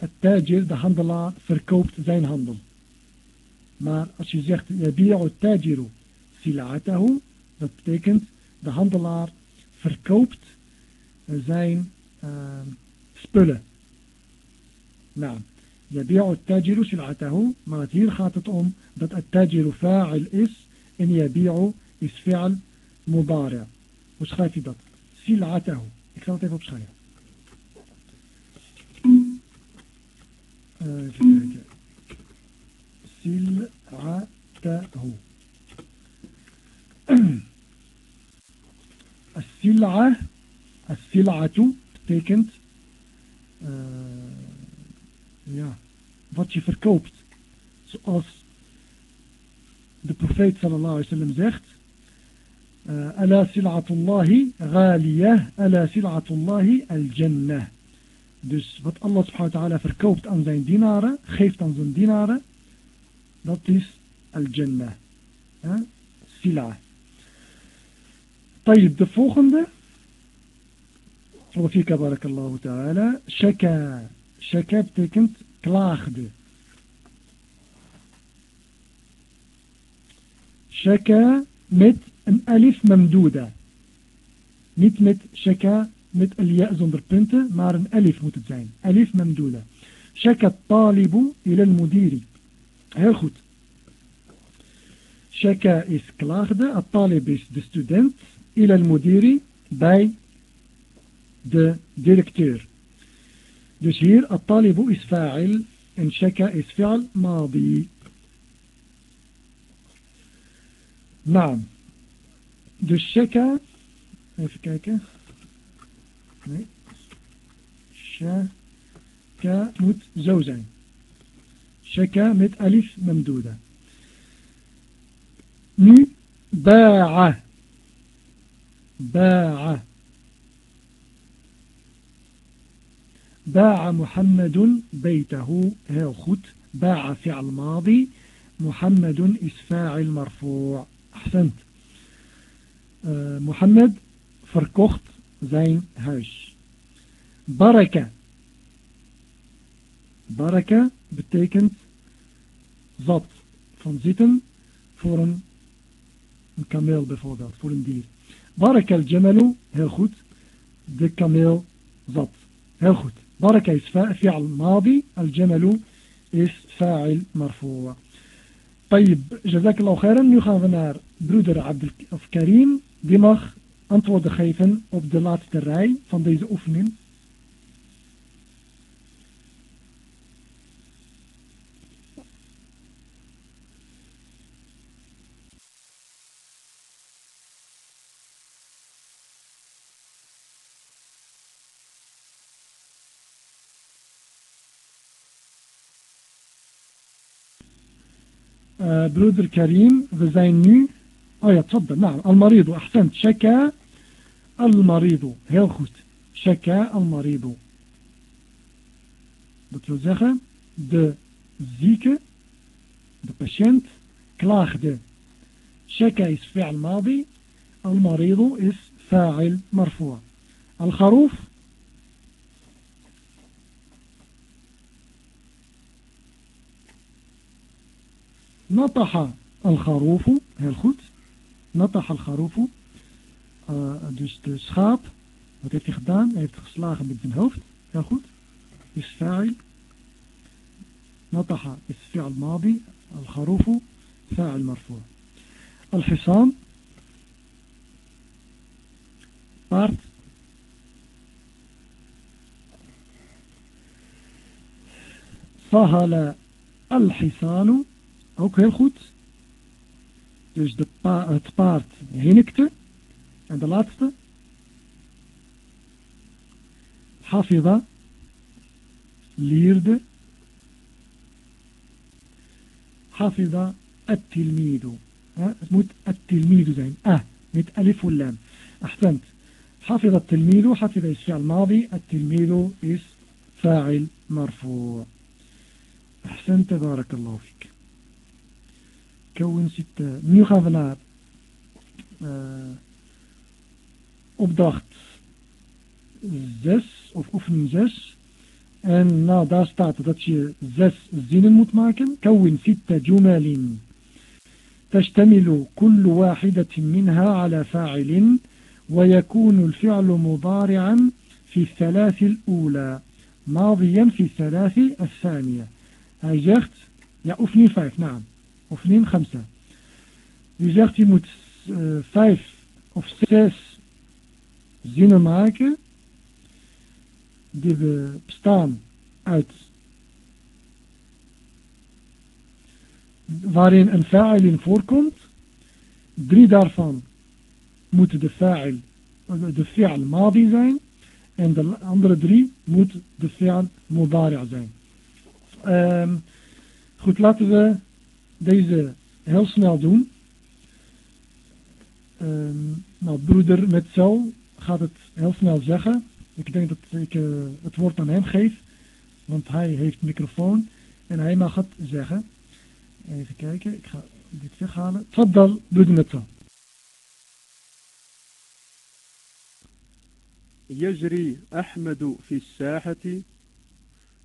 التاجر eh, de handelaar verkoopt زين handel. Maar als je يبيع التاجر سلعته dat de handelaar verkoopt zijn uh, spullen. Nou, yabi'u tajiru sil'atahu, maar hier gaat het om dat het tajiru fa'il is en yabi'u is fi'al mudari'. Hoe schrijf je dat? Sil'atahu. Ik zal het even opschrijven. Uh. Sil'atahu. As-sil'a, as-sil'atu betekent eh, ja, wat je verkoopt. Zoals de profeet sallallahu alaihi wasallam zegt, eh, Ala sil'atullahi ghaliyah, ala sil'atullahi al-jannah. Dus wat Allah subhanahu wa ta'ala verkoopt aan zijn dinaren, geeft aan zijn dinaren, dat is al-jannah. Sila. طيب دفوخن ده وفيك بارك الله تعالى. شكا. شكا بتكنت كلاخد شكا مت ان ألف ممدودة. مت مت شكا مت الياء زندر بنت مار ان ألف متزين ألف ممدودة. شكا الطالب إلى المدير. هل خد؟ شكا إس كلاخد الطالب إس دستودنت إلى المدير باي ده ديركتير دشير الطالب إسفاعل إن شكى إسفعل ماضي. نعم. دشكى شكا شكى مت زوجين شكا مت ألف ممدودة. نباعة. باع. باع محمد بيته. هيخوت باع فعل ماضي. محمد اسفاعل المرفوع. أحسنت. آه، محمد فركخت زين هاش بركة بركة بتكنت زط فنزيتن فورن كاميل بفوغات فورن دير بارك الجمل هل خد دكا ميل زط هل خد بارك اس فاعل ماضي الجمل إس فاعل مرفوع. طيب جزاك الله خيرا. نخاف برودر عبد الكريم دماغ انتو دخيفا وبدلات الراي فان ديز أوفنين. Broeder Karim, we zijn nu... Oh ja, tfaddal, nou, al-maridu, ahsend, shaka al-maridu. Heel goed. Shaka al-maridu. Dat wil zeggen, de zieke, de patiënt, klaagde. Shaka is fi'al madi, al-maridu is fa'il marfu'. Al-kharoof نطح الخروف heel goed نطح الخروف uh, dus de schaap wat heeft hij gedaan hij heeft geslagen met zijn hoofd heel goed is fa'il نطح is fi'al madi الخروف فاعل مرفوع الحصان paard سهل الحصان Ook heel goed. Dus de pa het paard hinnikte. En de laatste. Hafida leerde. Hafida at-tilmidu. Het moet at-tilmidu zijn. Ah, met alif lam. Ahsend. حفظ التلميذ حفظ الشيء الماضي التلميذ is فاعل مرفوع بارك الله فيك كون zit uh, nu gaan زس naar uh, زس أن نا oefening 6 en nou daar staat dat je 6 zinnen تشتمل كل واحدة منها على فاعل ويكون الفعل مضارعا في الثلاث الأولى ماضيا في الثلاث الثانية هاي جغت يا أفني فايف نعم of neem Gamsa. U zegt je moet uh, vijf of zes zinnen maken die bestaan uit waarin een fa'il in voorkomt. Drie daarvan moeten de fa'il de fi'al madi zijn en de andere drie moet de fi'al mudari' zijn. Um, goed, laten we deze heel snel doen. Um, nou, broeder met zo gaat het heel snel zeggen. Ik denk dat ik uh, het woord aan hem geef, want hij heeft microfoon en hij mag het zeggen. Even kijken, ik ga dit weghalen. Tfaddal, broeder met zo. يجري أحمد في الساحة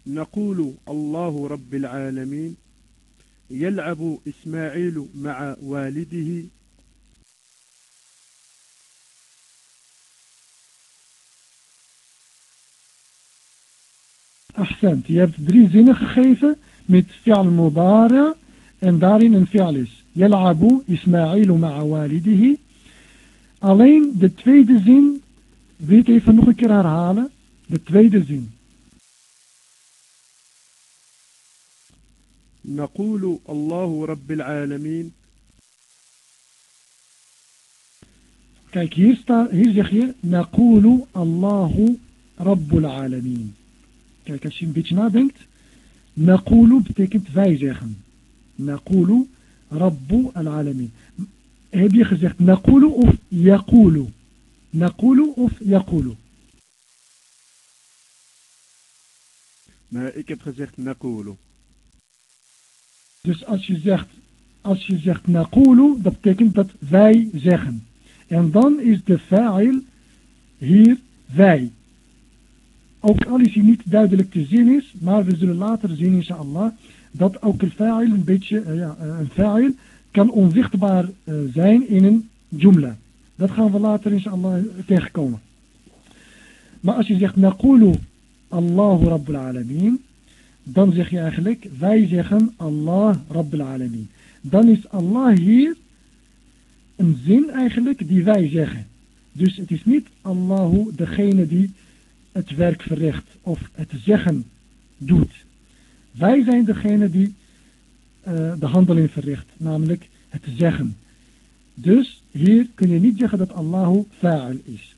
نقول الله رب العالمين يلعب إسماعيل مع والده. أحسنت. يرد دري زين خيفة مت فعل مضارع اندار ان فعلس يلعب إسماعيل مع والده. ألين de زين بيت weet even nog een زين. نقول الله رب العالمين. كيف يستا هيزخ نقول الله رب العالمين. كيف als je een beetje nadenkt نقول betekent wij نقول رب العالمين. Heb je gezegd نقول of يقول؟ نقول of يقول. ما ik heb gezegd. Dus als je zegt, als je zegt Naqulu, dat betekent dat wij zeggen. En dan is de fa'il hier wij. Ook al is hij niet duidelijk te zien is, maar we zullen later zien inshallah, dat ook een fa'il een beetje, eh, ja, eh, een fa'il kan onzichtbaar eh, zijn in een jumla. Dat gaan we later inshallah tegenkomen. Maar als je zegt naqulu Allahu Rabbul Alamin, dan zeg je eigenlijk, wij zeggen Allah Rabbil Alamin. Dan is Allah hier een zin eigenlijk die wij zeggen. Dus het is niet Allahu degene die het werk verricht of het zeggen doet. Wij zijn degene die eh, de handeling verricht, namelijk het zeggen. Dus hier kun je niet zeggen dat Allahu fa'al is.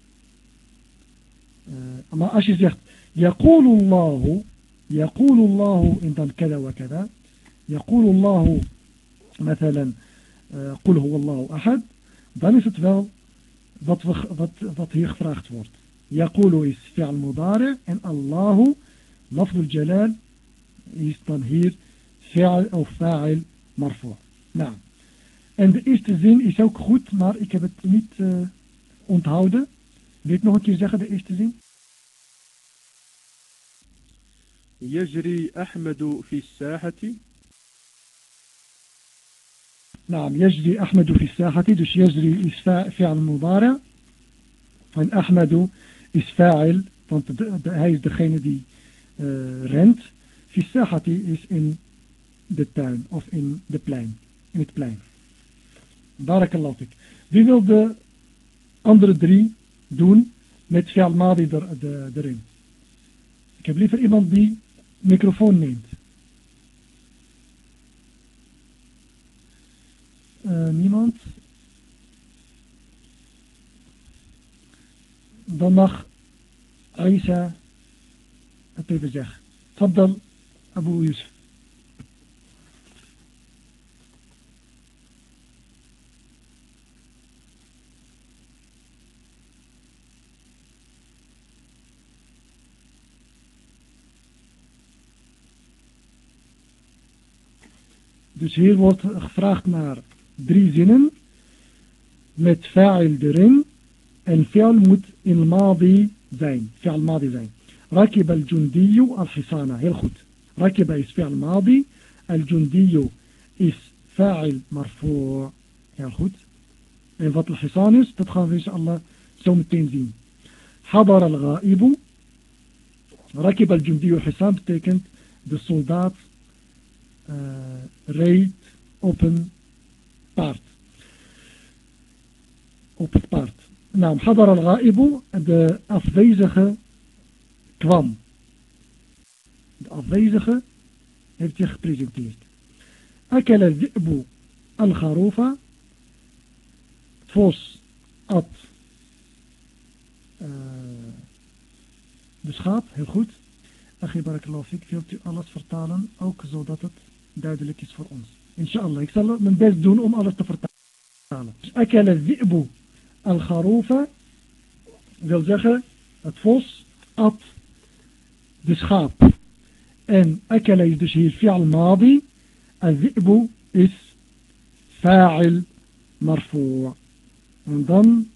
Eh, maar als je zegt, Yaqulullahu, يقول الله إن dan كذا وكذا يقول الله مثلا قل هو الله أحد dan is het wel wat, we, wat, wat hier gevraagd wordt. Yaqulu is fi'al mudari en Allahu, lafdul jalal, is dan hier fi'al of fa'il marfu'. Nou, en de eerste zin is ook goed, maar ik heb het niet uh, onthouden. Wil ik nog een keer zeggen, de eerste zin? يجري أحمد في الساحة؟ نعم يجري أحمد في الساحة دوش يجري إسفاء فعل مضارع. فإن أحمد إسفاعل فانت هاي دخين دي آه، رنت. في الساحة is in the town of in the plain in the plain بارك الله فيك. Wie wil de andere drie doen met فعل ماضي درين ik heb liever iemand die microfoon neemt Uh, niemand? Dan mag Aisha het even zeggen. Taddal Abu Yusuf. Dus hier wordt gevraagd naar drie zinnen met fa'il erin en fi'al moet in madi zijn. Fi'al madi zijn. Rakib al-jundiyu al-hisana. Heel goed. Rakiba is fi'al madi. Al-jundiyu is fa'il marfu'. Heel goed. En wat al-hisan is, dat gaan we inshallah zo meteen zien. Hadar al-ghaibu. Rakib al-jundiyu al-hisan betekent de soldaat uh, reed op een paard. Op het paard. Nou, hadar al-ghaibu, de afwezige kwam. De afwezige heeft zich gepresenteerd. Akela dhi'bu al-gharufa. Vos at uh, de schaap, heel goed. Achie barakallahu fik, wilt u alles vertalen, ook zodat het duidelijk is voor ons. Inshallah, ik zal mijn best doen om alles te vertalen. Akala dhi'bu al-gharufa wil zeggen, het vos at de schaap. En akala is dus hier fi'al madi. Al-dhi'bu is fa'il marfu'. En dan,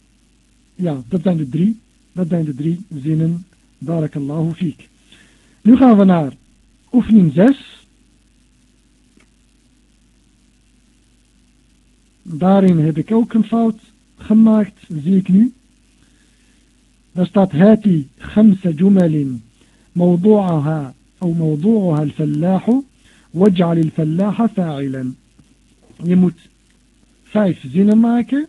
ja, dat zijn de drie Dat zijn de drie zinnen. Barakallahu fiek. Nu gaan we naar oefening 6. Daarin heb ik ook een fout gemaakt, zie ik nu. Daar staat هاتي خمس جمل موضوعها أو موضوعها الفلاح واجعل الفلاح فاعلا je moet vijf zinnen maken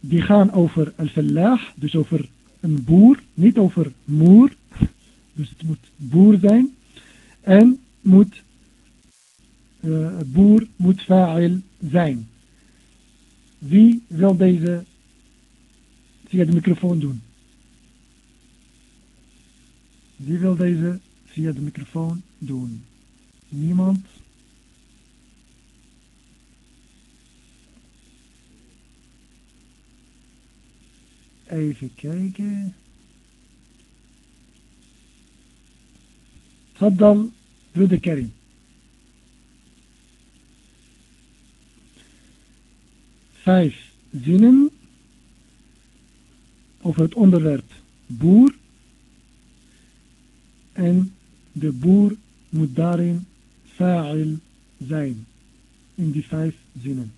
die gaan over al-fallah, dus over een boer, niet over moer, dus het moet boer zijn en moet uh, Eh, boer moet fa'il zijn. Wie wil deze via de microfoon doen? Wie wil deze via de microfoon doen? Niemand? Even kijken. Saddam voor de Karim. Vijf zinnen over het onderwerp boer. En de boer moet daarin fa'il zijn. In die vijf zinnen.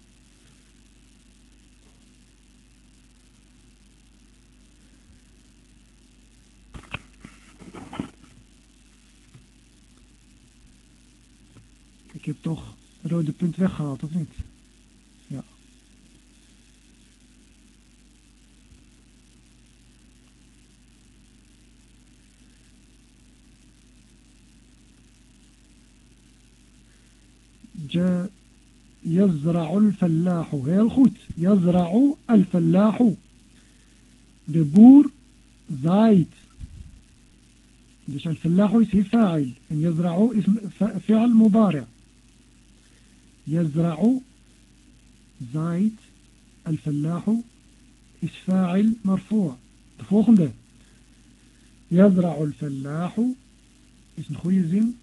Ik heb toch rode punt weggehaald, of niet? جاء يزرع الفلاح heel goed يزرع الفلاح de boer zaait الفلاح is فاعل؟ en يزرع is فعل مضارع. يزرع زايد الفلاح is فاعل مرفوع. de volgende يزرع الفلاح is een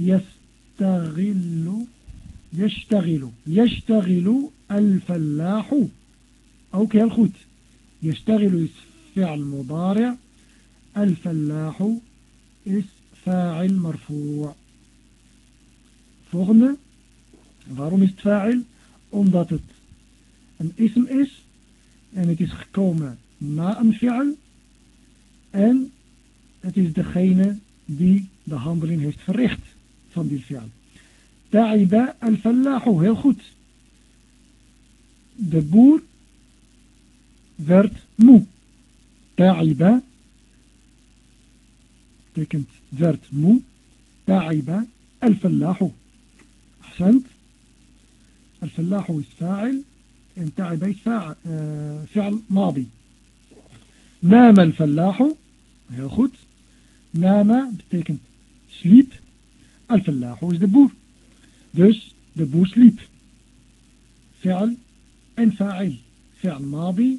يستغل يشتغل يشتغل الفلاح ook heel goed يشتغل is فعل مضارع الفلاح is فاعل مرفوع volgende Waarom is het fa'il? Omdat het een ism is en het is gekomen na een fi'al en het is degene die de handeling heeft verricht van die fi'al. Ta'iba al-fallahu, heel goed. De boer werd moe. Ta'iba betekent werd moe. Ta'iba al-fallahu. Ahsant. الفلاح فاعل انتعب فاعل فعل ماضي نام الفلاح heel goed نام betekent sliep الفلاح is de boer dus de boer sliep فعل en فاعل فعل ماضي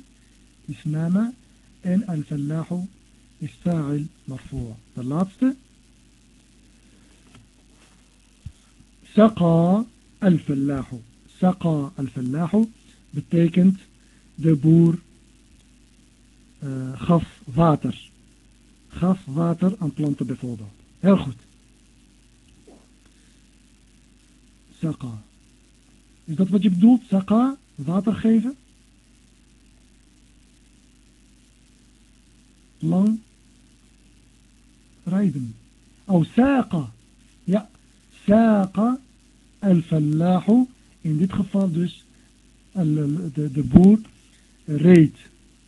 is نام en الفلاح is فاعل مرفوع de laatste سقى الفلاح Saqa al-fallahu betekent de boer uh, gaf water. Gaf water aan planten bijvoorbeeld. Heel goed. Saqa. Is dat wat je bedoelt? Saqa? Water geven? Lang rijden. Oh, saqa. Ja. Saqa al-fallahu in dit geval dus de, de boer reed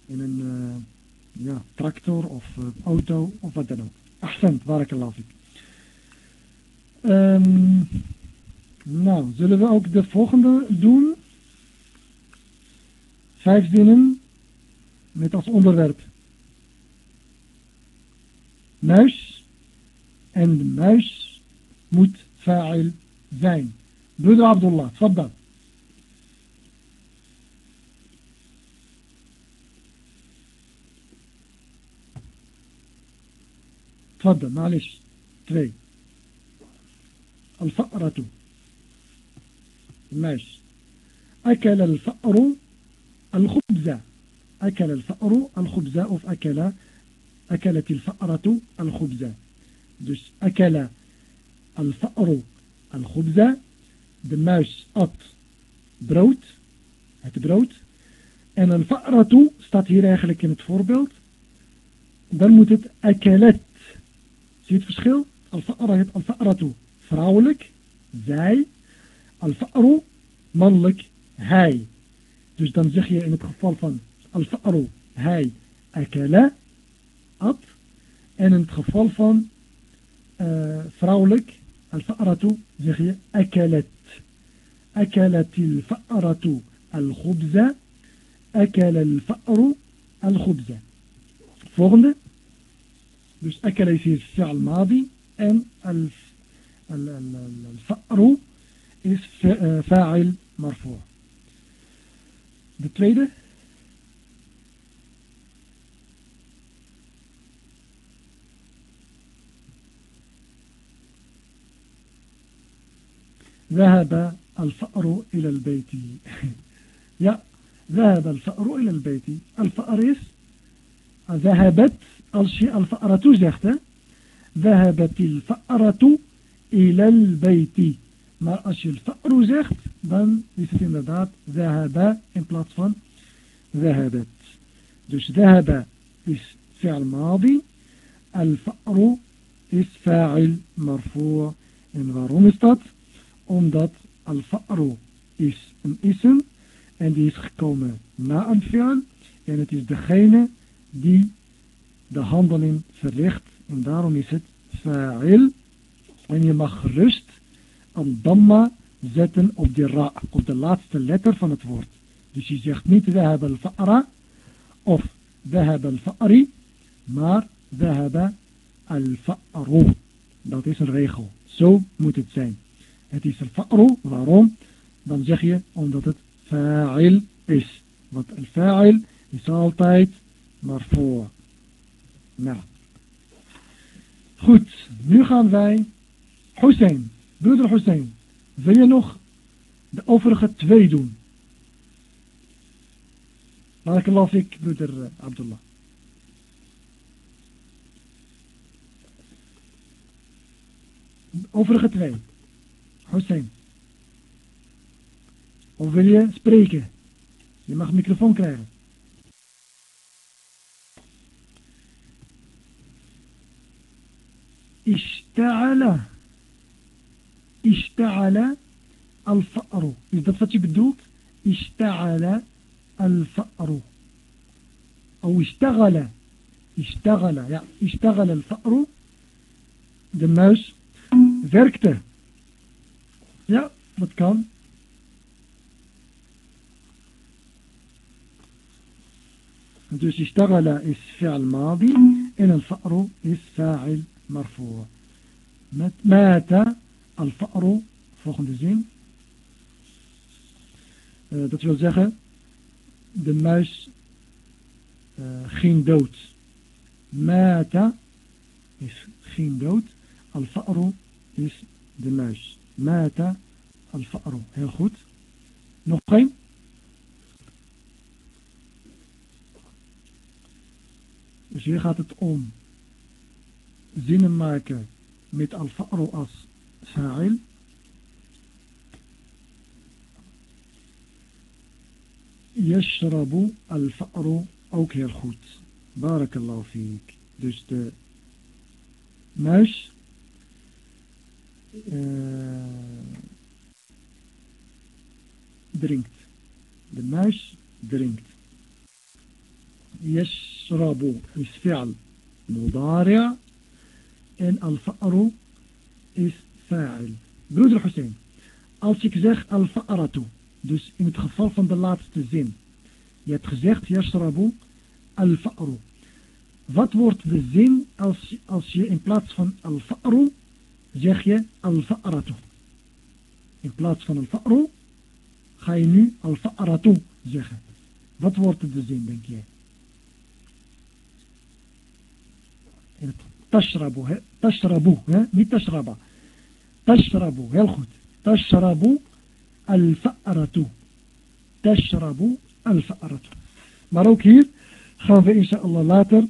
in een uh, ja, tractor of uh, auto of wat dan ook. Accent, barakallahu fik. Um, nou, zullen we ook de volgende doen? Vijf zinnen met als onderwerp muis en de muis moet fa'il zijn. برودر عبد الله تفضل تفضل معلش تري الفأرة ماشي أكل الفأر الخبز. أكل الفأر الخبز. أو أكل. أكلت الفأرة الخبز. دوش أكل الفأر الخبز. دماش ات بروت. هات بروت. إن الفأرة ستات هنا eigenlijk in het voorbeeld. Dan moet أكلت. Zie je الفأرة verschil? الفأرة فراولك زاي الفأر مملك هاي. dus dan zeg je in het الفأر هاي. أكلا؟ أط en in het فراولك. الفأرة zeg أكلت. أكلت الفأرة الخبز. أكل الفأر الخبز. volgende dus أكل is hier الماضي. أن الفأر الف... is فاعل مرفوع de tweede ذهب الفأر إلى البيت. ja ذهب الفأر إلى البيت. الفأر is ذهبت الفأرة zegt ذهبت الفأرة إلى البيت. Maar als je al-fa'ru zegt, dan is het inderdaad zahaba in plaats van zahabat. Dus zahaba is fi'al madi, al-fa'ru is fa'il marfu'. En waarom is dat? Omdat al-fa'ru is een ism en die is gekomen na een fi'al en het is degene die de handeling verricht en daarom is het fa'il en je mag gerust een damma zetten op de ra, op de laatste letter van het woord. Dus je zegt niet dhahab al-fa'ra of dhahab al-fa'ri, maar dhahab al-fa'ru. Dat is een regel. Zo moet het zijn. Het is al-fa'ru. Waarom? Dan zeg je omdat het fa'il is. Want al-fa'il is altijd maar voor. Nou. Goed, nu gaan wij. Hussein, Broeder Hussein, wil je nog de overige twee doen? Welk laf ik, broeder eh, Abdullah. De overige twee. Hussein. Of wil je spreken? Je mag een microfoon krijgen. Ishta'ala. اشتعل الفأر. إذا تفتي بدوك اشتعل الفأر. أو اشتغل اشتغل يعني اشتغل الفأر. دماش mouse werkte يا what كان اشتغل؟ is فعل ماضي. إن الفأر is فاعل مرفوع. مات. al-fa'ru, volgende zin. Eh, dat wil zeggen, de muis eh, ging dood. Mata is ging dood. Al-fa'ru is de muis. Mata al-fa'ru. Heel goed. Nog één. Dus hier gaat het om zinnen maken met al-fa'ru als فاعل يشرب الفأر أو كيرخوت. بارك الله فيك. دوش ده ماش آه. درينكت. ماش درينكت. يشرب الفعل مضارع. إن الفأر است fa'il. Broeder Hussein, als ik zeg al-fa'ratu, dus in het geval van de laatste zin, je hebt gezegd yashrabu al-fa'ru. Wat wordt de zin als, als je in plaats van al-fa'ru zeg je al-fa'ratu. In plaats van al-fa'ru ga je nu al-fa'ratu zeggen. Wat wordt de zin, denk jij? Tashrabu, hè? Tashrabu, hè? Niet tashraba. Tashrabu, heel goed. Tashrabu al-fa'ratu. Tashrabu al-fa'ratu. Maar ook hier gaan we inshallah later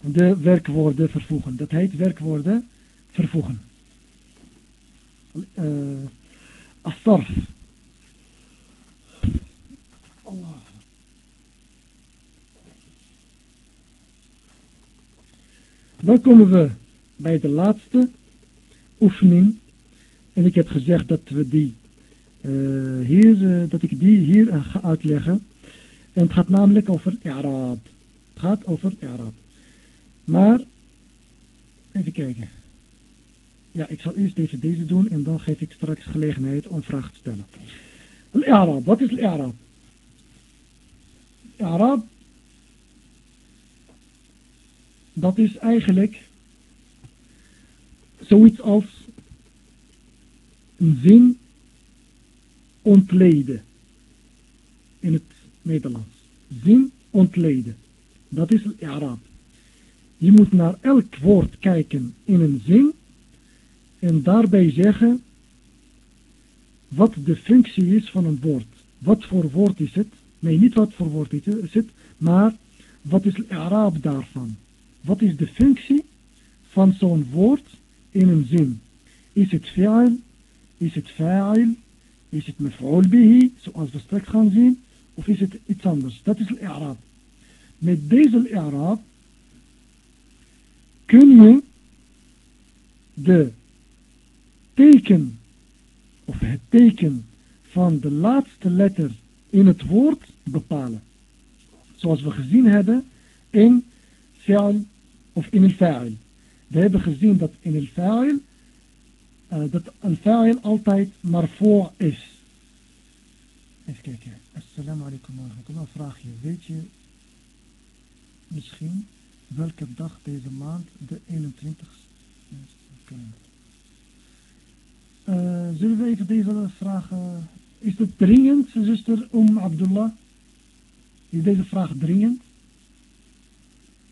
de werkwoorden vervoegen. Dat heet werkwoorden vervoegen. Uh, Astarf. Allah. Dan komen we bij de laatste oefening. En ik heb gezegd dat we die uh, hier, uh, dat ik die hier ga uitleggen. En het gaat namelijk over Arab. Het gaat over Arab. Maar, even kijken. Ja, ik zal eerst even deze doen en dan geef ik straks gelegenheid om vragen te stellen. Al-Arab, wat is Al-Arab? Arab, dat is eigenlijk zoiets als een zin ontleden in het Nederlands. Zin ontleden. Dat is Arab. Je moet naar elk woord kijken in een zin en daarbij zeggen wat de functie is van een woord. Wat voor woord is het? Nee, niet wat voor woord is het, maar wat is de Arab daarvan? Wat is de functie van zo'n woord in een zin? Is het fi'al? Is het fa'il? Is het maf'ul bihi, zoals we straks gaan zien? Of is het iets anders? Dat is Arab. Met deze Arab kun je de teken of het teken van de laatste letter in het woord bepalen. Zoals we gezien hebben in fi'al of in el fa'il. We hebben gezien dat in el fa'il uh, dat een fa'il altijd marfu' is. Even kijken. Assalamu alaikum wa rahmatullah. Vraag je, weet je misschien welke dag deze maand de 21ste is? Uh, zullen we even deze vraag... Uh, is het dringend, zuster Om Abdullah? Is deze vraag dringend?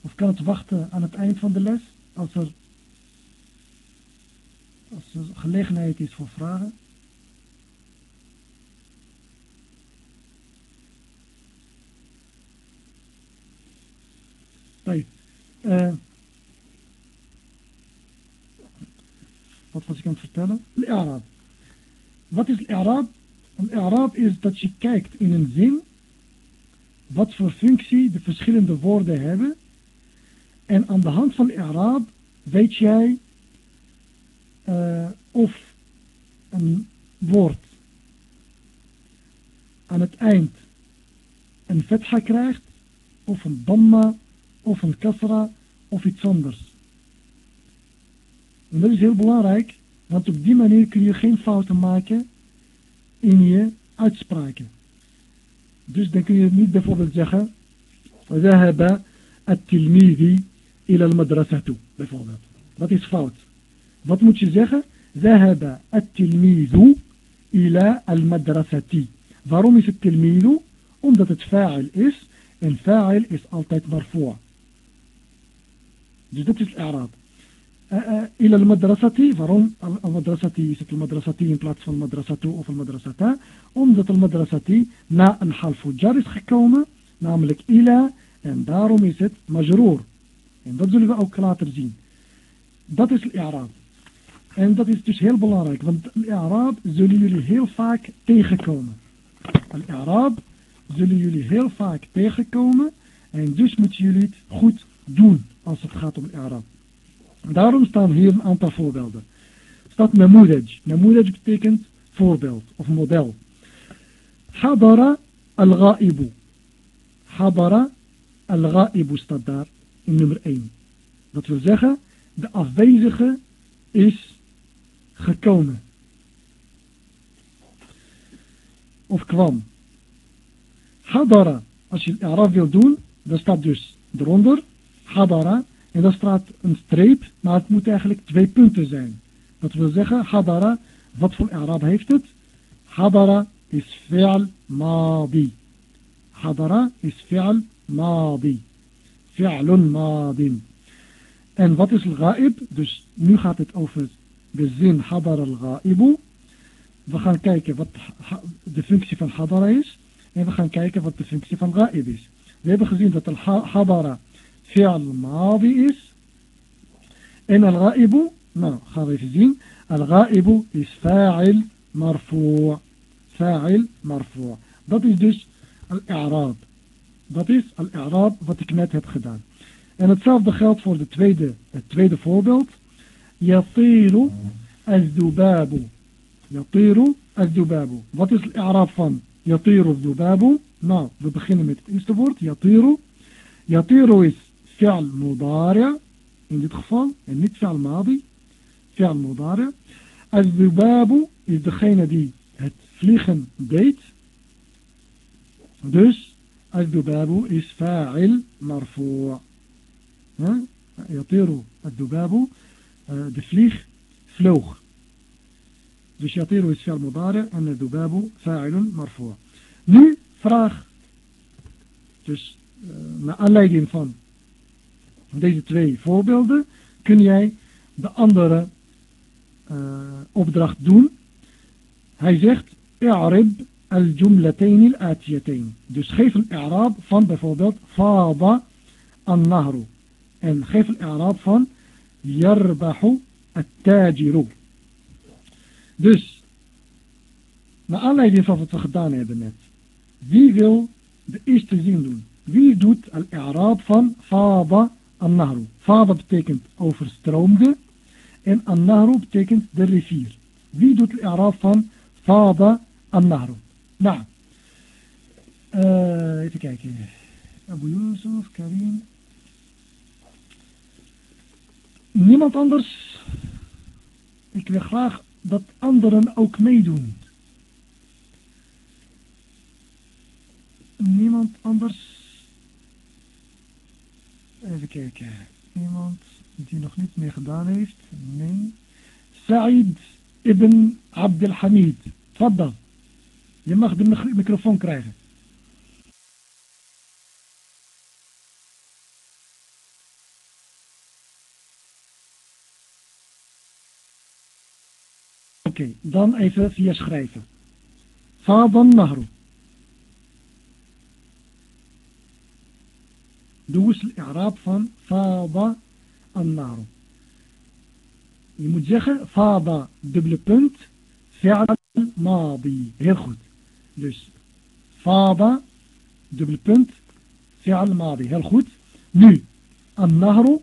Of kan het wachten aan het eind van de les? Als er, als er gelegenheid is voor vragen? Nee. Uh, wat was ik aan het vertellen? Al-Arab. Wat is Al-Arab? Al-Arab is dat je kijkt in een zin wat voor functie de verschillende woorden hebben. En aan de hand van Arab weet jij uh, of een woord aan het eind een fetha krijgt, of een damma, of een kasra, of iets anders. En dat is heel belangrijk, want op die manier kun je geen fouten maken in je uitspraken. Dus dan kun je niet bijvoorbeeld zeggen, ذهب التلميذ إلى المدرسة bijvoorbeeld. Dat is fout. Wat moet je zeggen? ذهب التلميذ إلى المدرسة. Waarom is het tilmidu? Omdat het fa'il is en fa'il is altijd marfu'. Dus dat is Arab. إلى المدرسة waarom المدرسة is het المدرسة in plaats van المدرسة of المدرسة omdat المدرسة na een half jar is gekomen namelijk إلى en daarom is het majroor En dat zullen we ook later zien. Dat is Arab. En dat is dus heel belangrijk, want Arab zullen jullie heel vaak tegenkomen. Al-Arab zullen jullie heel vaak tegenkomen en dus moeten jullie het goed doen als het gaat om Arab. Daarom staan hier een aantal voorbeelden. Staat namudaj. Namudaj betekent voorbeeld of model. Hadara al-Ga'ibu. Hadara al-Ga'ibu staat daar nummer 1. Dat wil zeggen, de afwezige is gekomen. Of kwam. Hadara, als je Arab wil doen, dan staat dus eronder, Hadara, en daar staat een streep, maar het moet eigenlijk twee punten zijn. Dat wil zeggen, hadara, wat voor Arab heeft het? Hadara is fi'al madi. Hadara is fi'al madi. Fi'alun madin. En wat is al-ghaib? Dus nu gaat het over de zin hadara al-ghaibu. We gaan kijken wat de functie van hadara is. En we gaan kijken wat de functie van ghaib is. We hebben gezien dat al-hadara fi'al madi is. En al-ghaibu, nou gaan we even zien. Al-ghaibu is fa'il marfu' fa'il marfu' dat is dus al-i'raab dat is al-i'raab wat ik net heb gedaan. En hetzelfde geldt voor de tweede, het tweede voorbeeld. Yatiru al-dubabu yatiru al-dubabu wat is al-i'raab van yatiru al-dubabu nou we beginnen met het eerste woord yatiru. Yatiru is fi'al mudari' in dit geval en niet fi'al madi. Fi'al mudari' al-dubabu is degene die het vliegen deed. Dus, al-dubabu is fa'il marfu'. Yatiru al-dubabu, de vlieg vloog. Dus yatiru is fa'il mudari en al-dubabu fa'il marfu'. Nu, vraag. Dus, uh, naar aanleiding van deze twee voorbeelden, kun jij de andere uh, opdracht doen. Hij zegt, al-jumlatayn al-atiyatayn. Dus geef een i'rab van bijvoorbeeld fada an-nahru. En geef een i'rab van yarbahu at-tajiru. Dus, naar aanleiding van wat we gedaan hebben net. Wie wil de eerste zin doen? Wie doet al-i'rab van fada an-nahru? Fada betekent overstroomde. En an-nahru betekent de rivier. Wie doet al-i'rab van fada an-nahru? Nou, uh, even kijken. Abu Yusuf, Karim. Niemand anders. Ik wil graag dat anderen ook meedoen. Niemand anders. Even kijken. Iemand die nog niet meer gedaan heeft. Nee. Said ibn Abdelhamid. Tfaddal. Je mag de microfoon krijgen. Oké, dan even via schrijven. Fadan Nahru. Doe eens i'raab van Fada an-Nahru. Je moet zeggen Fada dubbele punt fi'al madi. Heel goed. Dus Fada dubbele punt fi'al madi. Heel goed. Nu an-Nahru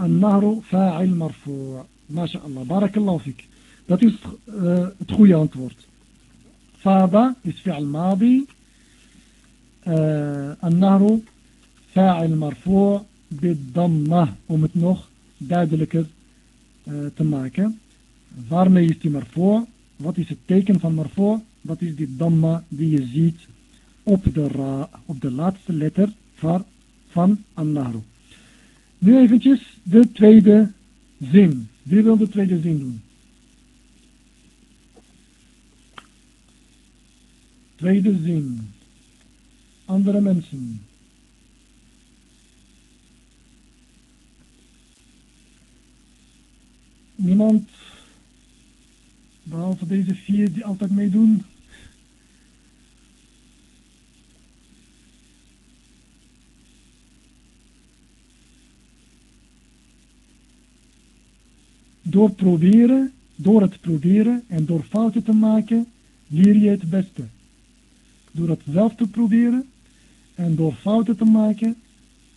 النهر فاعل مرفوع ما شاء الله بارك الله فيك dat is uh, het goede antwoord فاض is فعل ماضي uh, النهر فاعل مرفوع Dhamma om het nog duidelijker eh, te maken. Waarmee is die marfoor? Wat is het teken van marfoor? Wat is die damma die je ziet op de, ra, op de laatste letter van, van Annaru? Nu eventjes de tweede zin. Wie wil de tweede zin doen? Tweede zin. Andere mensen. Niemand, behalve deze vier die altijd meedoen. door proberen, door het proberen en door fouten te maken, leer je het beste. Door het zelf te proberen en door fouten te maken,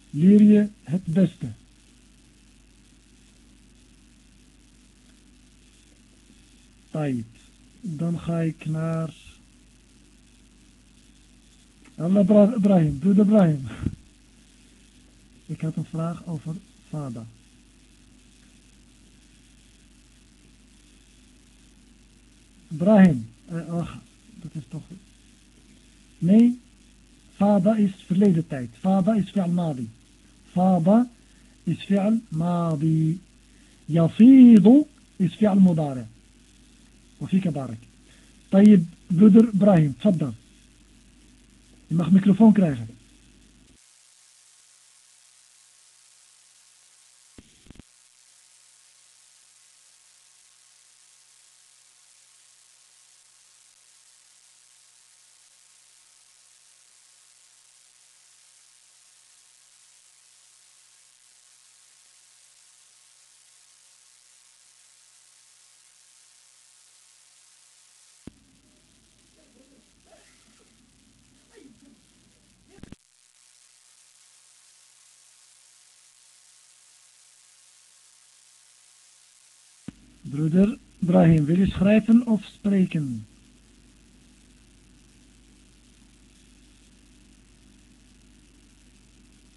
leer je het beste. Tijd. Dan ga ik naar... Allah Ibrahim, doe de Ibrahim. Ik had een vraag over vader. Ibrahim. Uh, ach, dat is toch... Nee, Fada is verleden tijd. Fada is fi'al madi. Fada is fi'al madi. Yafidu is fi'al mudari. وفيك بارك. طيب بدر إبراهيم تفضل. المخ ميكروفون كرايخه Broeder Brahim, wil je schrijven of spreken?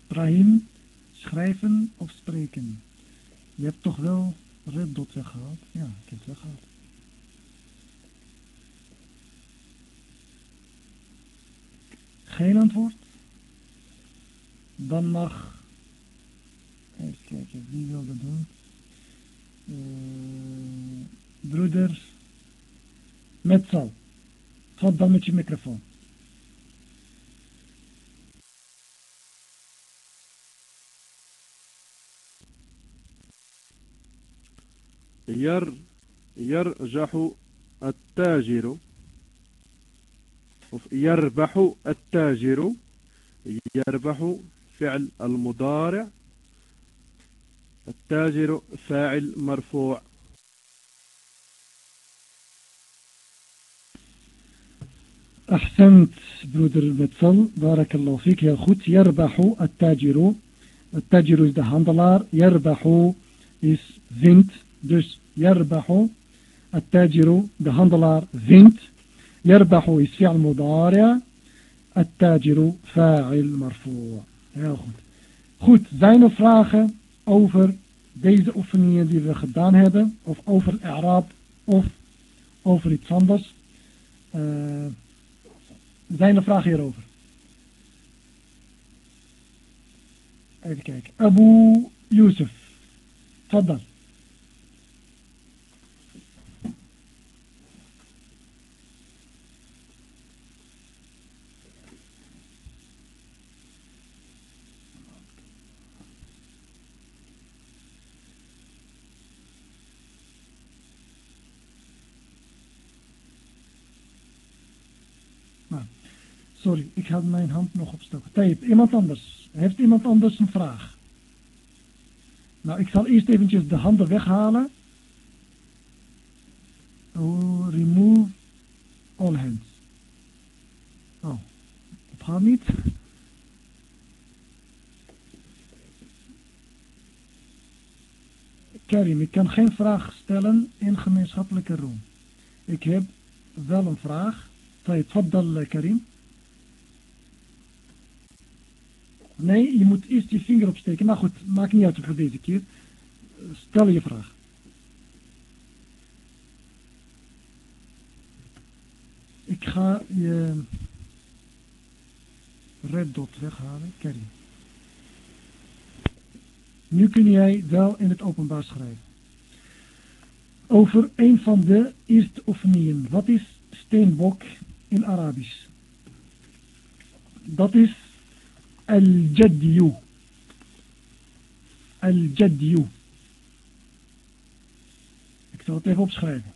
Brahim, schrijven of spreken? Je hebt toch wel red dot weggehaald? Ja, ik heb het weggehaald. Geen antwoord? Dan mag... Even kijken, wie wil dat doen? برودر متصل تفضل من الميكروفون ير يرجح التاجر يربح التاجر يربح فعل المضارع التاجر فاعل مرفوع. أحسنت برودر بيتصل بارك الله فيك يا خوت يربح التاجر. التاجر is the handler. يربح is vint. Dus يربح التاجر. The handler vint. يربح is فعل مضارع. التاجر فاعل مرفوع. يا خوت خوت زينو فراخه over deze oefeningen die we gedaan hebben? Of over Arab of over iets anders? Uh, zijn er vragen hierover? Even kijken. Abu Yusuf. Tfaddal. Sorry, ik had mijn hand nog opstoken. Tape, iemand anders. Heeft iemand anders een vraag? Nou, ik zal eerst eventjes de handen weghalen. Oh, remove all hands. Oh, het gaat niet. Karim, ik kan geen vraag stellen in gemeenschappelijke room. Ik heb wel een vraag. Tfaddal Karim. Nee, je moet eerst je vinger opsteken. Maar goed, maakt niet uit voor deze keer. Stel je vraag. Ik ga je red dot weghalen. Kerry. Nu kun jij wel in het openbaar schrijven. Over een van de eerste oefeningen. Wat is steenbok in Arabisch? Dat is الجدي الجدي ik zal het even opschrijven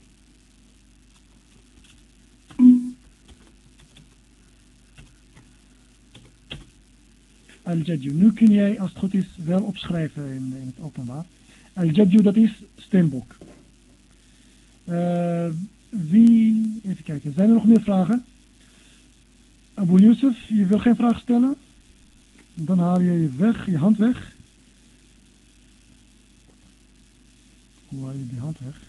Al-Jadju. Nu kun jij, als het goed is, wel opschrijven in, in het openbaar. Al-Jadju, dat is steenbok. Uh, wie, even kijken, zijn er nog meer vragen? Abu Yusuf, je wil geen vraag stellen? Dan haal je je weg, je hand weg. Hoe haal je die hand weg?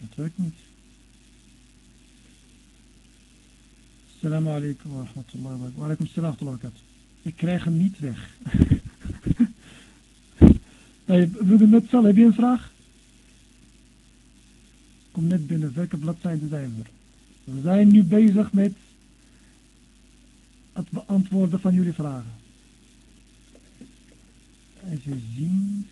Dat werkt niet. Assalamu alaikum wa rahmatullahi wa barakatuh. Wa alaikum salam wa. Ik krijg hem niet weg. hey, broeder Metzal, heb je een vraag? Kom net binnen, welke bladzijde zijn we? We zijn nu bezig met het beantwoorden van jullie vragen. Even zien.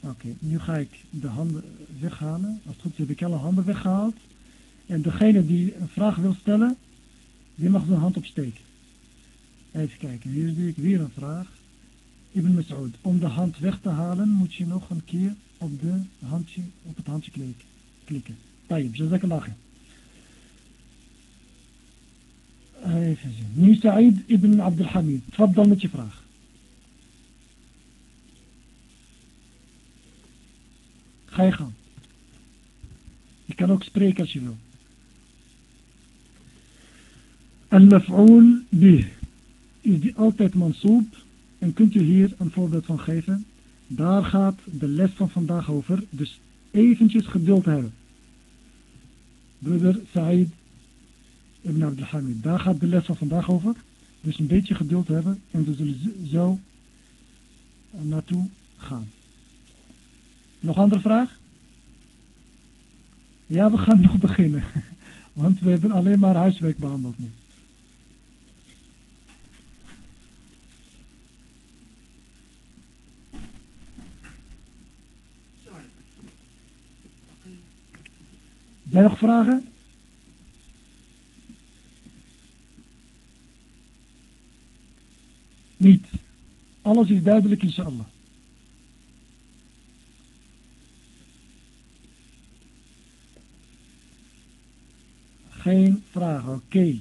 Oké, nu ga ik de handen weghalen. Als het goed is heb ik alle handen weggehaald. En degene die een vraag wil stellen, die mag zijn hand opsteken. Even kijken, hier zie ik weer een vraag. Ibn Mas'ud. Om de hand weg te halen moet je nog een keer op, de handje, op het handje klikken. klikken. Tayyip, jazakallah. Even zien. Nu Sa'id ibn Abdul Hamid. Tfaddal met je vraag. Ga je gang. Je kan ook spreken als je wil. Al-maf'ul bih is die altijd mansoob. En kunt u hier een voorbeeld van geven? Daar gaat de les van vandaag over. Dus eventjes geduld hebben. Broeder Said ibn Abdelhamid. Daar gaat de les van vandaag over. Dus een beetje geduld hebben. En we zullen zo naartoe gaan. Nog andere vraag? Ja, we gaan nog beginnen. Want we hebben alleen maar huiswerk behandeld nu. Zijn nog vragen? Niet. Alles is duidelijk, inshallah. Geen vragen, oké.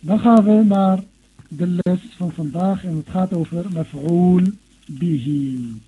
Dan gaan we naar de les van vandaag en het gaat over maf'ul bihi.